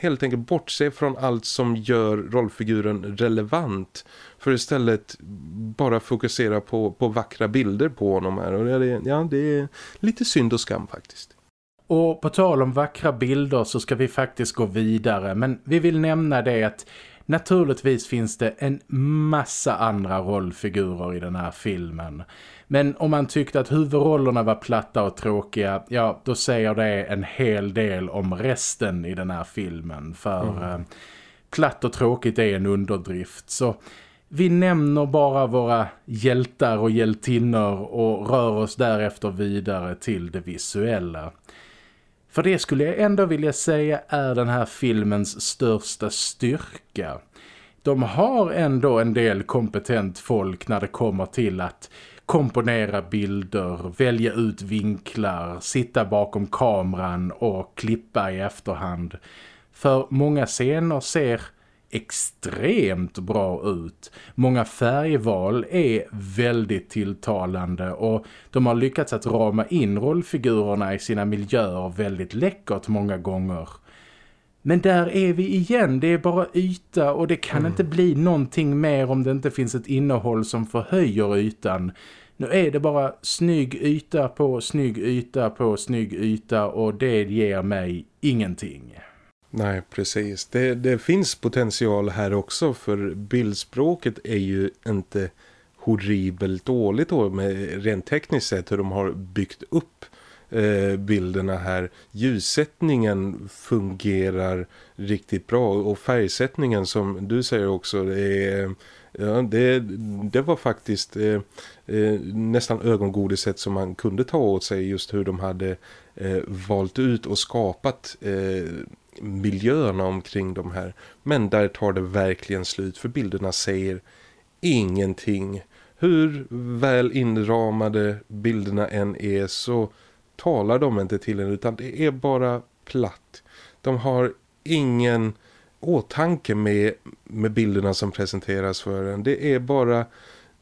helt enkelt bortse från allt som gör rollfiguren relevant för istället bara fokusera på, på vackra bilder på honom här och det, ja, det är lite synd och skam faktiskt. Och på tal om vackra bilder så ska vi faktiskt gå vidare men vi vill nämna det att naturligtvis finns det en massa andra rollfigurer i den här filmen. Men om man tyckte att huvudrollerna var platta och tråkiga, ja då säger det en hel del om resten i den här filmen. För mm. eh, platt och tråkigt är en underdrift. Så vi nämner bara våra hjältar och hjältinnor och rör oss därefter vidare till det visuella. För det skulle jag ändå vilja säga är den här filmens största styrka. de har ändå en del kompetent folk när det kommer till att komponera bilder, välja ut vinklar, sitta bakom kameran och klippa i efterhand. För många scener ser extremt bra ut. Många färgval är väldigt tilltalande och de har lyckats att rama in rollfigurerna i sina miljöer väldigt läckert många gånger. Men där är vi igen, det är bara yta och det kan mm. inte bli någonting mer om det inte finns ett innehåll som förhöjer ytan. Nu är det bara snygg yta på snygg yta på snygg yta och det ger mig ingenting. Nej, precis. Det, det finns potential här också för bildspråket är ju inte horribelt dåligt då med rent tekniskt sett hur de har byggt upp eh, bilderna här. Ljussättningen fungerar riktigt bra och färgsättningen som du säger också det är Ja, det, det var faktiskt eh, eh, nästan ögongodiset som man kunde ta åt sig just hur de hade eh, valt ut och skapat eh, miljöerna omkring de här. Men där tar det verkligen slut för bilderna säger ingenting. Hur väl inramade bilderna än är så talar de inte till en utan det är bara platt. De har ingen åtanke med, med bilderna som presenteras för en. Det är bara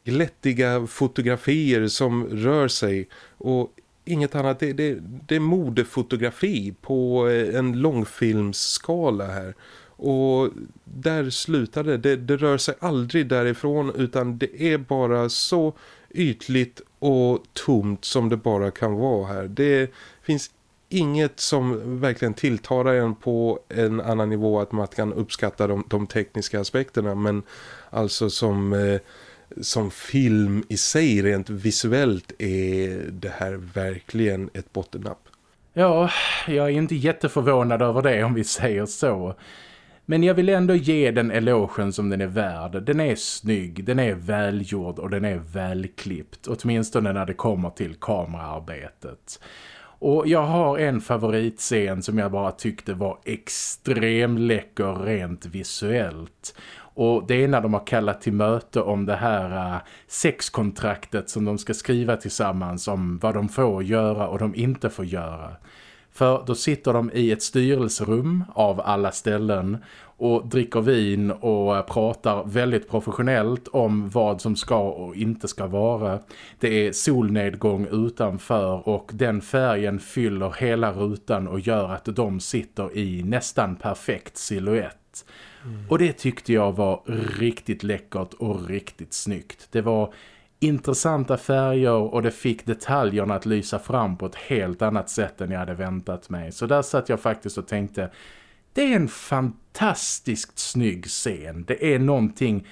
glättiga fotografier som rör sig och inget annat. Det, det, det är modefotografi på eh, en långfilmsskala här. Och där slutade det. Det rör sig aldrig därifrån utan det är bara så ytligt och tomt som det bara kan vara här. Det finns inget som verkligen tilltalar en på en annan nivå att man kan uppskatta de, de tekniska aspekterna men alltså som, eh, som film i sig rent visuellt är det här verkligen ett bottennapp. Ja, jag är inte jätteförvånad över det om vi säger så. Men jag vill ändå ge den elogen som den är värd. Den är snygg, den är välgjord och den är välklippt. Åtminstone när det kommer till kameraarbetet. Och jag har en favoritscen som jag bara tyckte var extremt läcker rent visuellt. Och det är när de har kallat till möte om det här eh, sexkontraktet som de ska skriva tillsammans om vad de får göra och de inte får göra. För då sitter de i ett styrelserum av alla ställen och dricker vin och eh, pratar väldigt professionellt om vad som ska och inte ska vara. Det är solnedgång utanför och den färgen fyller hela rutan och gör att de sitter i nästan perfekt silhuett. Mm. Och det tyckte jag var riktigt läckert och riktigt snyggt. Det var intressanta färger och det fick detaljerna att lysa fram på ett helt annat sätt än jag hade väntat mig. Så där satt jag faktiskt och tänkte, det är en fantastiskt snygg scen. Det är någonting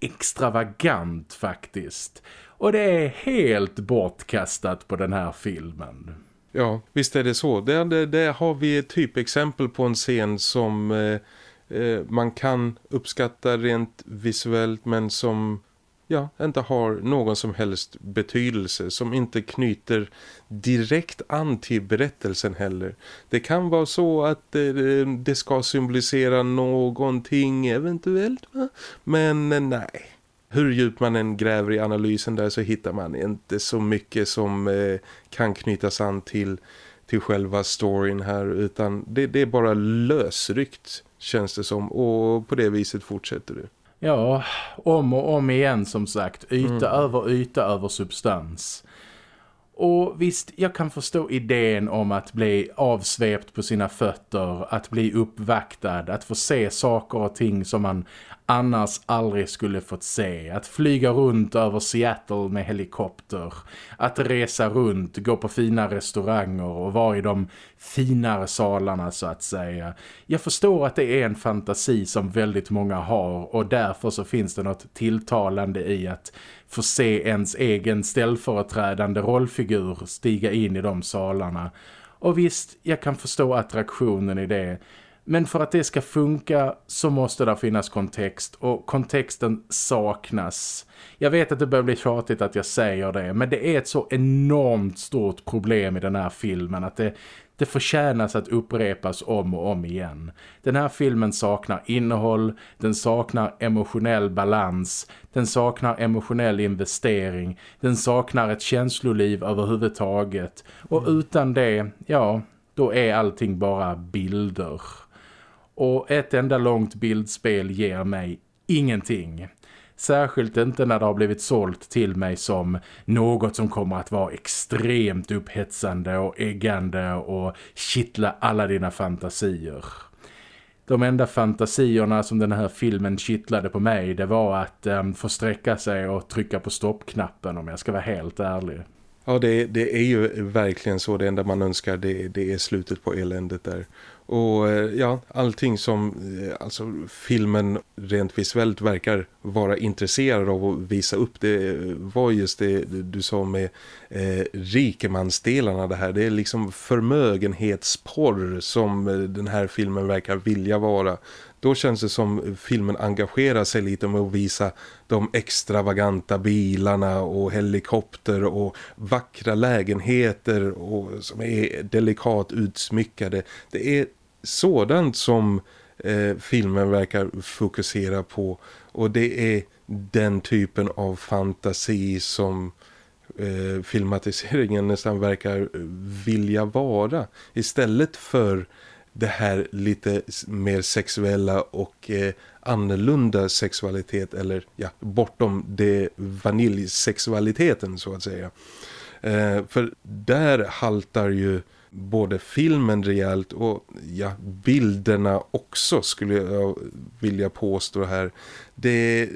extravagant faktiskt. Och det är helt bortkastat på den här filmen. Ja, visst är det så. Där, det, det har vi ett typexempel på en scen som eh, Eh, man kan uppskatta rent visuellt men som ja, inte har någon som helst betydelse som inte knyter direkt an till berättelsen heller. Det kan vara så att det, det ska symbolisera någonting eventuellt va? men eh, nej. Hur djupt man än gräver i analysen där så hittar man inte så mycket som eh, kan knytas an till, till själva storyn här utan det, det är bara lösryckt känns det som och på det viset fortsätter det. Ja, om och om igen som sagt. Yta mm. över yta över substans. Och visst, jag kan förstå idén om att bli avsvept på sina fötter, att bli uppvaktad, att få se saker och ting som man annars aldrig skulle fått se. Att flyga runt över Seattle med helikopter. Att resa runt, gå på fina restauranger och vara i de finare salarna så att säga. Jag förstår att det är en fantasi som väldigt många har och därför så finns det något tilltalande i att få se ens egen ställföreträdande rollfigur stiga in i de salarna. Och visst, jag kan förstå attraktionen i det. Men för att det ska funka så måste det finnas kontext och kontexten saknas. Jag vet att det börjar bli tjatigt att jag säger det men det är ett så enormt stort problem i den här filmen att det, det förtjänas att upprepas om och om igen. Den här filmen saknar innehåll, den saknar emotionell balans, den saknar emotionell investering, den saknar ett känsloliv överhuvudtaget. Och utan det, ja, då är allting bara bilder. Och ett enda långt bildspel ger mig ingenting. Särskilt inte när det har blivit sålt till mig som något som kommer att vara extremt upphetsande och äggande och kittla alla dina fantasier. De enda fantasierna som den här filmen kittlade på mig det var att um, få sträcka sig och trycka på stoppknappen om jag ska vara helt ärlig. Ja, det, det är ju verkligen så. Det enda man önskar det, det är slutet på eländet där. Och eh, ja, allting som eh, alltså filmen rent visuellt verkar vara intresserad av att visa upp det var just det du sa med eh, rikemansdelarna det här. Det är liksom förmögenhetsporr som eh, den här filmen verkar vilja vara. Då känns det som filmen engagerar sig lite med att visa de extravaganta bilarna och helikopter och vackra lägenheter och som är delikat utsmyckade. Det är sådant som eh, filmen verkar fokusera på och det är den typen av fantasi som eh, filmatiseringen nästan verkar vilja vara istället för det här lite mer sexuella och eh, annorlunda sexualitet eller ja, bortom det vaniljsexualiteten så att säga. Eh, för där haltar ju både filmen rejält och ja, bilderna också skulle jag vilja påstå här. Det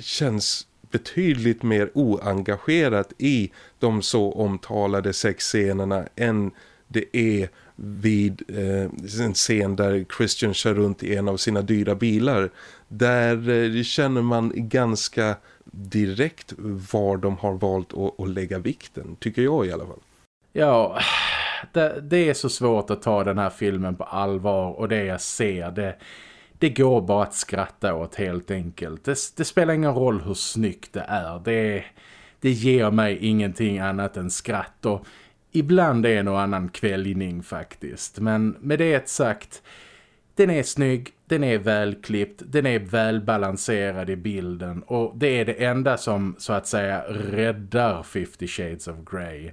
känns betydligt mer oengagerat i de så omtalade sexscenerna än det är vid eh, en scen där Christian kör runt i en av sina dyra bilar. Där eh, känner man ganska direkt var de har valt att, att lägga vikten, tycker jag i alla fall. Ja, det, det, är så svårt att ta den här filmen på allvar och det jag ser, det, det går bara att skratta åt helt enkelt. Det, det spelar ingen roll hur snyggt det är, det, det ger mig ingenting annat än skratt och ibland är en och annan kvällning faktiskt. Men med det sagt, den är snygg, den är välklippt, den är välbalanserad i bilden och det är det enda som så att säga räddar 50 Shades of Grey.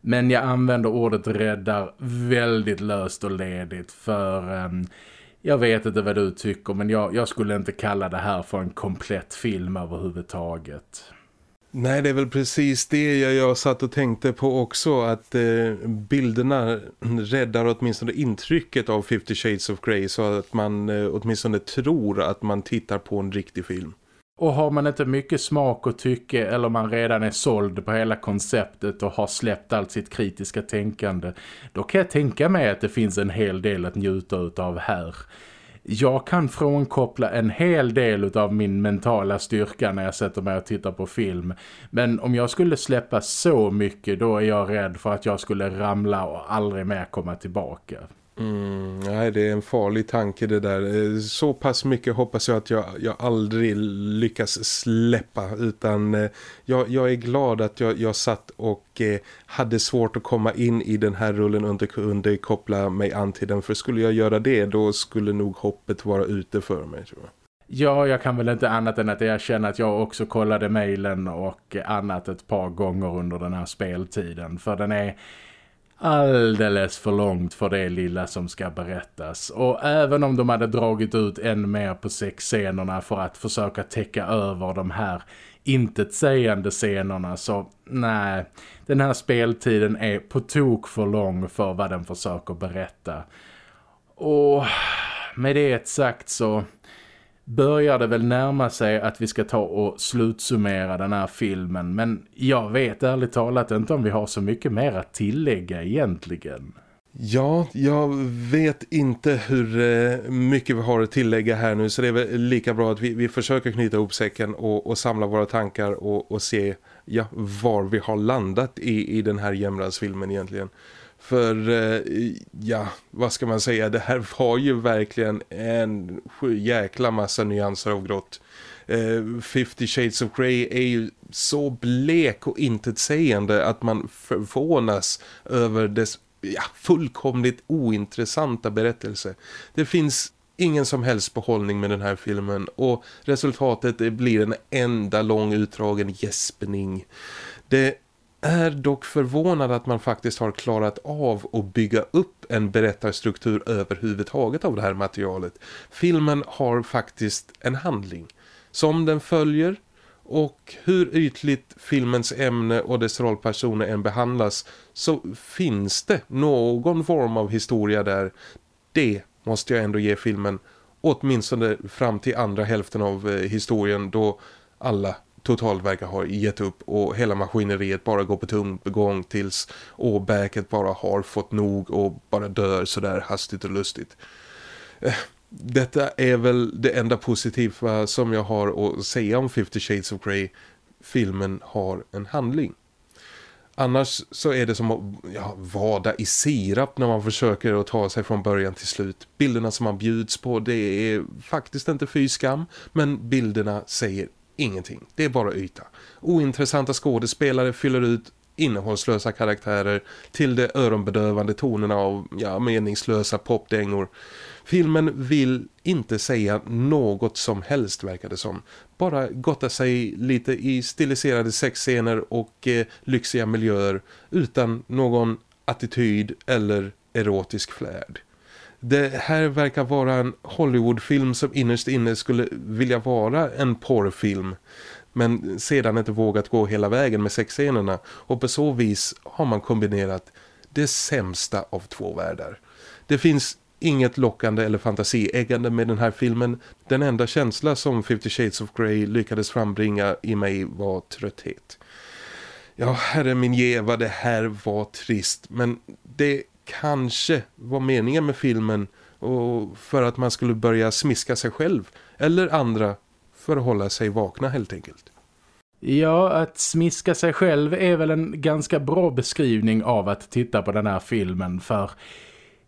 Men jag använder ordet räddar väldigt löst och ledigt för um, jag vet inte vad du tycker men jag, jag skulle inte kalla det här för en komplett film överhuvudtaget. Nej, det är väl precis det jag, jag satt och tänkte på också. Att eh, bilderna räddar åtminstone intrycket av 50 Shades of Grey. Så att man eh, åtminstone tror att man tittar på en riktig film. Och har man inte mycket smak och tycke eller man redan är såld på hela konceptet och har släppt allt sitt kritiska tänkande. Då kan jag tänka mig att det finns en hel del att njuta av här jag kan frånkoppla en hel del av min mentala styrka när jag sätter mig och tittar på film. Men om jag skulle släppa så mycket då är jag rädd för att jag skulle ramla och aldrig mer komma tillbaka. Mm, nej, det är en farlig tanke det där. Eh, så pass mycket hoppas jag att jag, jag aldrig lyckas släppa. Utan eh, jag, jag är glad att jag, jag satt och eh, hade svårt att komma in i den här rullen och inte kunde koppla mig an till den. För skulle jag göra det, då skulle nog hoppet vara ute för mig tror jag. Ja, jag kan väl inte annat än att jag känner att jag också kollade mejlen och annat ett par gånger under den här speltiden. För den är alldeles för långt för det lilla som ska berättas. Och även om de hade dragit ut än mer på sexscenerna för att försöka täcka över de här intetsägande scenerna så nej, den här speltiden är på tok för lång för vad den försöker berätta. Och med det sagt så börjar det väl närma sig att vi ska ta och slutsummera den här filmen. Men jag vet ärligt talat inte om vi har så mycket mer att tillägga egentligen. Ja, jag vet inte hur eh, mycket vi har att tillägga här nu så det är väl lika bra att vi, vi försöker knyta ihop säcken och, och samla våra tankar och, och se ja, var vi har landat i, i den här jämransfilmen egentligen. För eh, ja, vad ska man säga, det här var ju verkligen en jäkla massa nyanser av grått. Eh, 50 Shades of Grey är ju så blek och intetsägande att man förvånas över dess ja, fullkomligt ointressanta berättelse. Det finns ingen som helst behållning med den här filmen och resultatet blir en enda lång utdragen gäspning. Det är dock förvånad att man faktiskt har klarat av att bygga upp en berättarstruktur överhuvudtaget av det här materialet. Filmen har faktiskt en handling som den följer och hur ytligt filmens ämne och dess rollpersoner än behandlas så finns det någon form av historia där. Det måste jag ändå ge filmen åtminstone fram till andra hälften av eh, historien då alla totalt verkar ha gett upp och hela maskineriet bara går på tomgång tills åbäket bara har fått nog och bara dör sådär hastigt och lustigt. Eh, detta är väl det enda positiva som jag har att säga om Fifty Shades of Grey. Filmen har en handling. Annars så är det som att ja, vada i sirap när man försöker att ta sig från början till slut. Bilderna som man bjuds på det är faktiskt inte fy skam men bilderna säger ingenting. Det är bara yta. Ointressanta skådespelare fyller ut innehållslösa karaktärer till de öronbedövande tonerna av ja, meningslösa popdängor. Filmen vill inte säga något som helst verkar det som. Bara gotta sig lite i stiliserade sexscener och eh, lyxiga miljöer utan någon attityd eller erotisk flärd. Det här verkar vara en Hollywoodfilm som innerst inne skulle vilja vara en porrfilm men sedan inte vågat gå hela vägen med sexscenerna och på så vis har man kombinerat det sämsta av två världar. Det finns inget lockande eller fantasieggande med den här filmen. Den enda känsla som Fifty Shades of Grey lyckades frambringa i mig var trötthet. Ja, herre min Eva, det här var trist. Men det kanske var meningen med filmen och för att man skulle börja smiska sig själv eller andra för att hålla sig vakna helt enkelt. Ja, att smiska sig själv är väl en ganska bra beskrivning av att titta på den här filmen för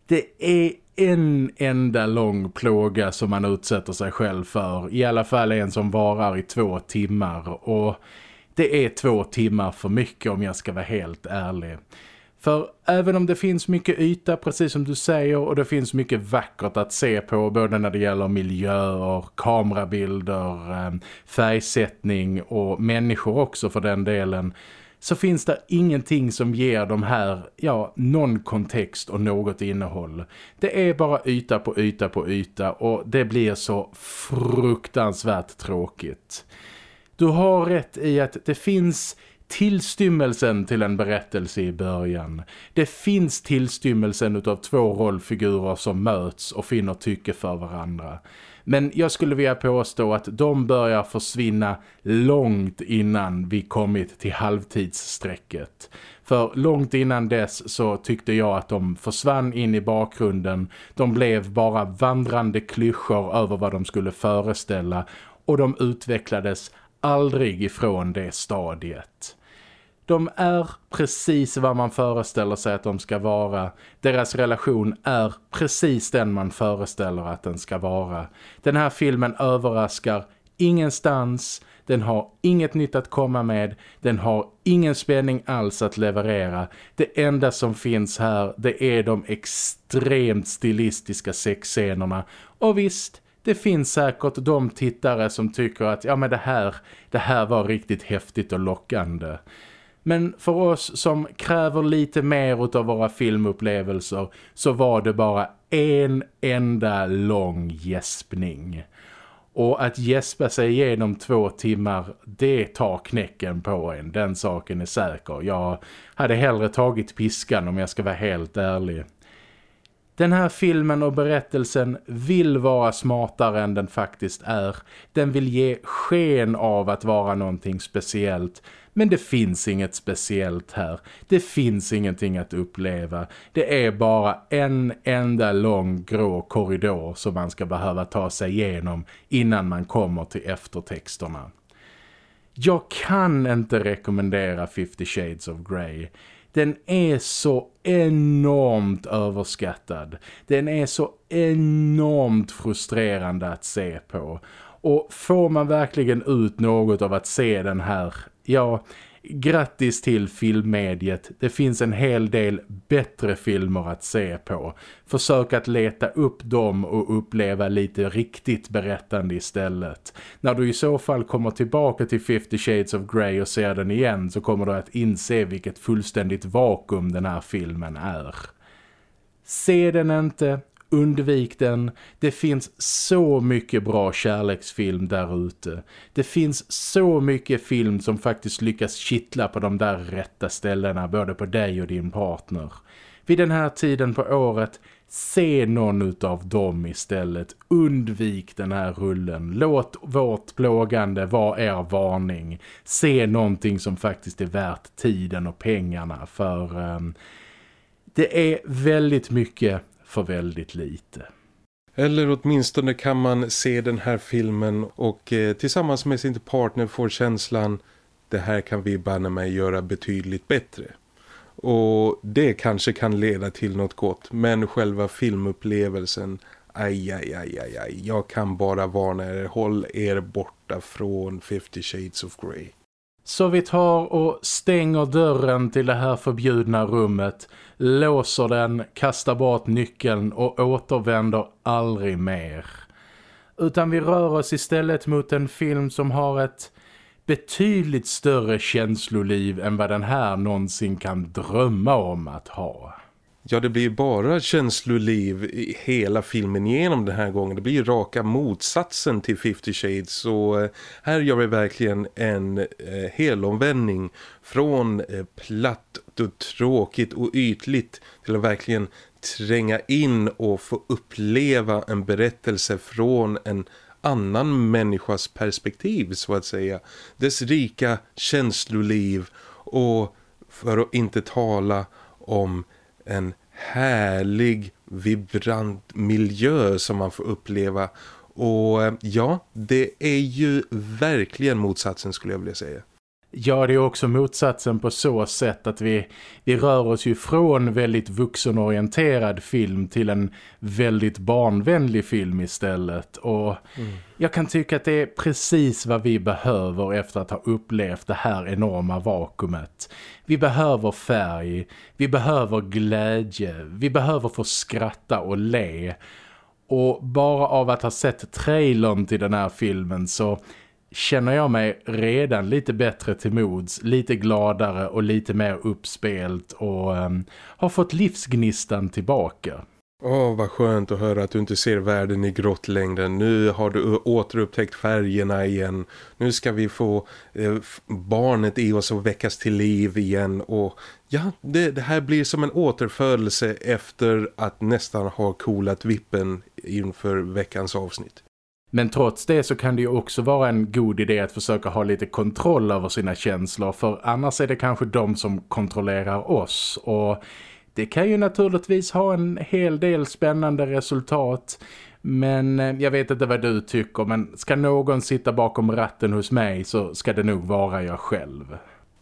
det är en enda lång plåga som man utsätter sig själv för. I alla fall en som varar i två timmar och det är två timmar för mycket om jag ska vara helt ärlig. För även om det finns mycket yta, precis som du säger, och det finns mycket vackert att se på både när det gäller miljöer, kamerabilder, eh, färgsättning och människor också för den delen, så finns det ingenting som ger de här, ja, någon kontext och något innehåll. Det är bara yta på yta på yta och det blir så fruktansvärt tråkigt. Du har rätt i att det finns tillstymmelsen till en berättelse i början. Det finns tillstymmelsen av två rollfigurer som möts och finner tycke för varandra. Men jag skulle vilja påstå att de börjar försvinna långt innan vi kommit till halvtidssträcket. För långt innan dess så tyckte jag att de försvann in i bakgrunden. De blev bara vandrande klyschor över vad de skulle föreställa och de utvecklades aldrig ifrån det stadiet. De är precis vad man föreställer sig att de ska vara. Deras relation är precis den man föreställer att den ska vara. Den här filmen överraskar ingenstans. Den har inget nytt att komma med. Den har ingen spänning alls att leverera. Det enda som finns här det är de extremt stilistiska sexscenerna. Och visst, det finns säkert de tittare som tycker att ja men det här, det här var riktigt häftigt och lockande. Men för oss som kräver lite mer av våra filmupplevelser så var det bara en enda lång gäspning. Och att gäspa sig igenom två timmar, det tar knäcken på en. Den saken är säker. Jag hade hellre tagit piskan om jag ska vara helt ärlig. Den här filmen och berättelsen vill vara smartare än den faktiskt är. Den vill ge sken av att vara någonting speciellt. Men det finns inget speciellt här. Det finns ingenting att uppleva. Det är bara en enda lång grå korridor som man ska behöva ta sig igenom innan man kommer till eftertexterna. Jag kan inte rekommendera 50 Shades of Grey. Den är så enormt överskattad. Den är så enormt frustrerande att se på. Och får man verkligen ut något av att se den här ja, grattis till filmmediet. Det finns en hel del bättre filmer att se på. Försök att leta upp dem och uppleva lite riktigt berättande istället. När du i så fall kommer tillbaka till 50 Shades of Grey och ser den igen så kommer du att inse vilket fullständigt vakuum den här filmen är. Se den inte, undvik den. Det finns så mycket bra kärleksfilm där ute. Det finns så mycket film som faktiskt lyckas kittla på de där rätta ställena både på dig och din partner. Vid den här tiden på året, se någon av dem istället. Undvik den här rullen. Låt vårt plågande vara er varning. Se någonting som faktiskt är värt tiden och pengarna för... Um, det är väldigt mycket för väldigt lite. Eller åtminstone kan man se den här filmen och eh, tillsammans med sin partner får känslan det här kan vi banna mig göra betydligt bättre. Och det kanske kan leda till något gott men själva filmupplevelsen aj, aj, aj, aj, aj. jag kan bara varna er, håll er borta från 50 Shades of Grey. Så vi tar och stänger dörren till det här förbjudna rummet, låser den, kastar bort nyckeln och återvänder aldrig mer. Utan vi rör oss istället mot en film som har ett betydligt större känsloliv än vad den här någonsin kan drömma om att ha. Ja, det blir bara känsloliv i hela filmen igenom den här gången. Det blir raka motsatsen till 50 Shades. Så eh, här gör vi verkligen en eh, helomvändning från eh, platt och tråkigt och ytligt till att verkligen tränga in och få uppleva en berättelse från en annan människas perspektiv så att säga. Dess rika känsloliv och för att inte tala om en härlig, vibrant miljö som man får uppleva. Och eh, ja, det är ju verkligen motsatsen skulle jag vilja säga. Ja, det också motsatsen på så sätt att vi, vi rör oss ju från väldigt vuxenorienterad film till en väldigt barnvänlig film istället. Och mm. jag kan tycka att det är precis vad vi behöver efter att ha upplevt det här enorma vakuumet. Vi behöver färg, vi behöver glädje, vi behöver få skratta och le. Och bara av att ha sett trailern till den här filmen så känner jag mig redan lite bättre till mods, lite gladare och lite mer uppspelt och um, har fått livsgnistan tillbaka. Åh, oh, vad skönt att höra att du inte ser världen i grått längre. Nu har du återupptäckt färgerna igen. Nu ska vi få eh, barnet i oss att väckas till liv igen. Och ja, det, det, här blir som en återfödelse efter att nästan ha kolat vippen inför veckans avsnitt. Men trots det så kan det ju också vara en god idé att försöka ha lite kontroll över sina känslor för annars är det kanske de som kontrollerar oss och det kan ju naturligtvis ha en hel del spännande resultat men eh, jag vet inte vad du tycker men ska någon sitta bakom ratten hos mig så ska det nog vara jag själv.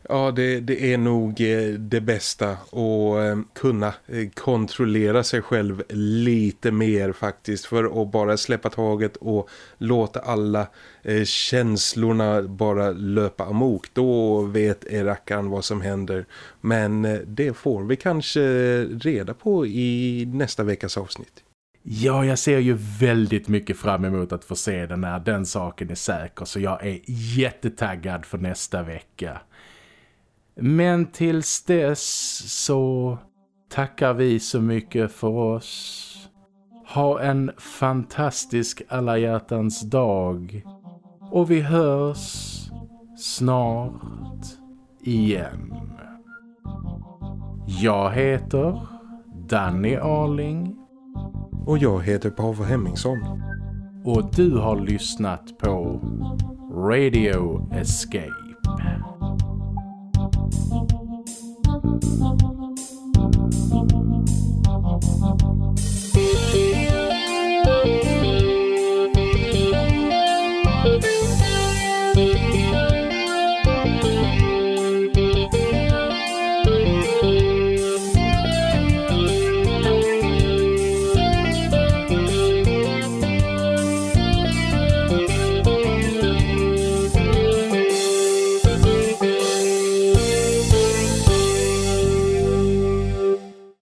Ja, det, det är nog eh, det bästa att eh, kunna eh, kontrollera sig själv lite mer faktiskt för att bara släppa taget och låta alla känslorna bara löpa amok. Då vet rackaren vad som händer. Men det får vi kanske reda på i nästa veckas avsnitt. Ja, jag ser ju väldigt mycket fram emot att få se den här. den saken är säker så jag är jättetaggad för nästa vecka. Men tills dess så tackar vi så mycket för oss. Ha en fantastisk alla hjärtans dag. Och vi hörs snart igen. Jag heter Danny Arling. Och jag heter Paavo Hemmingsson. Och du har lyssnat på Radio Escape. Thank you.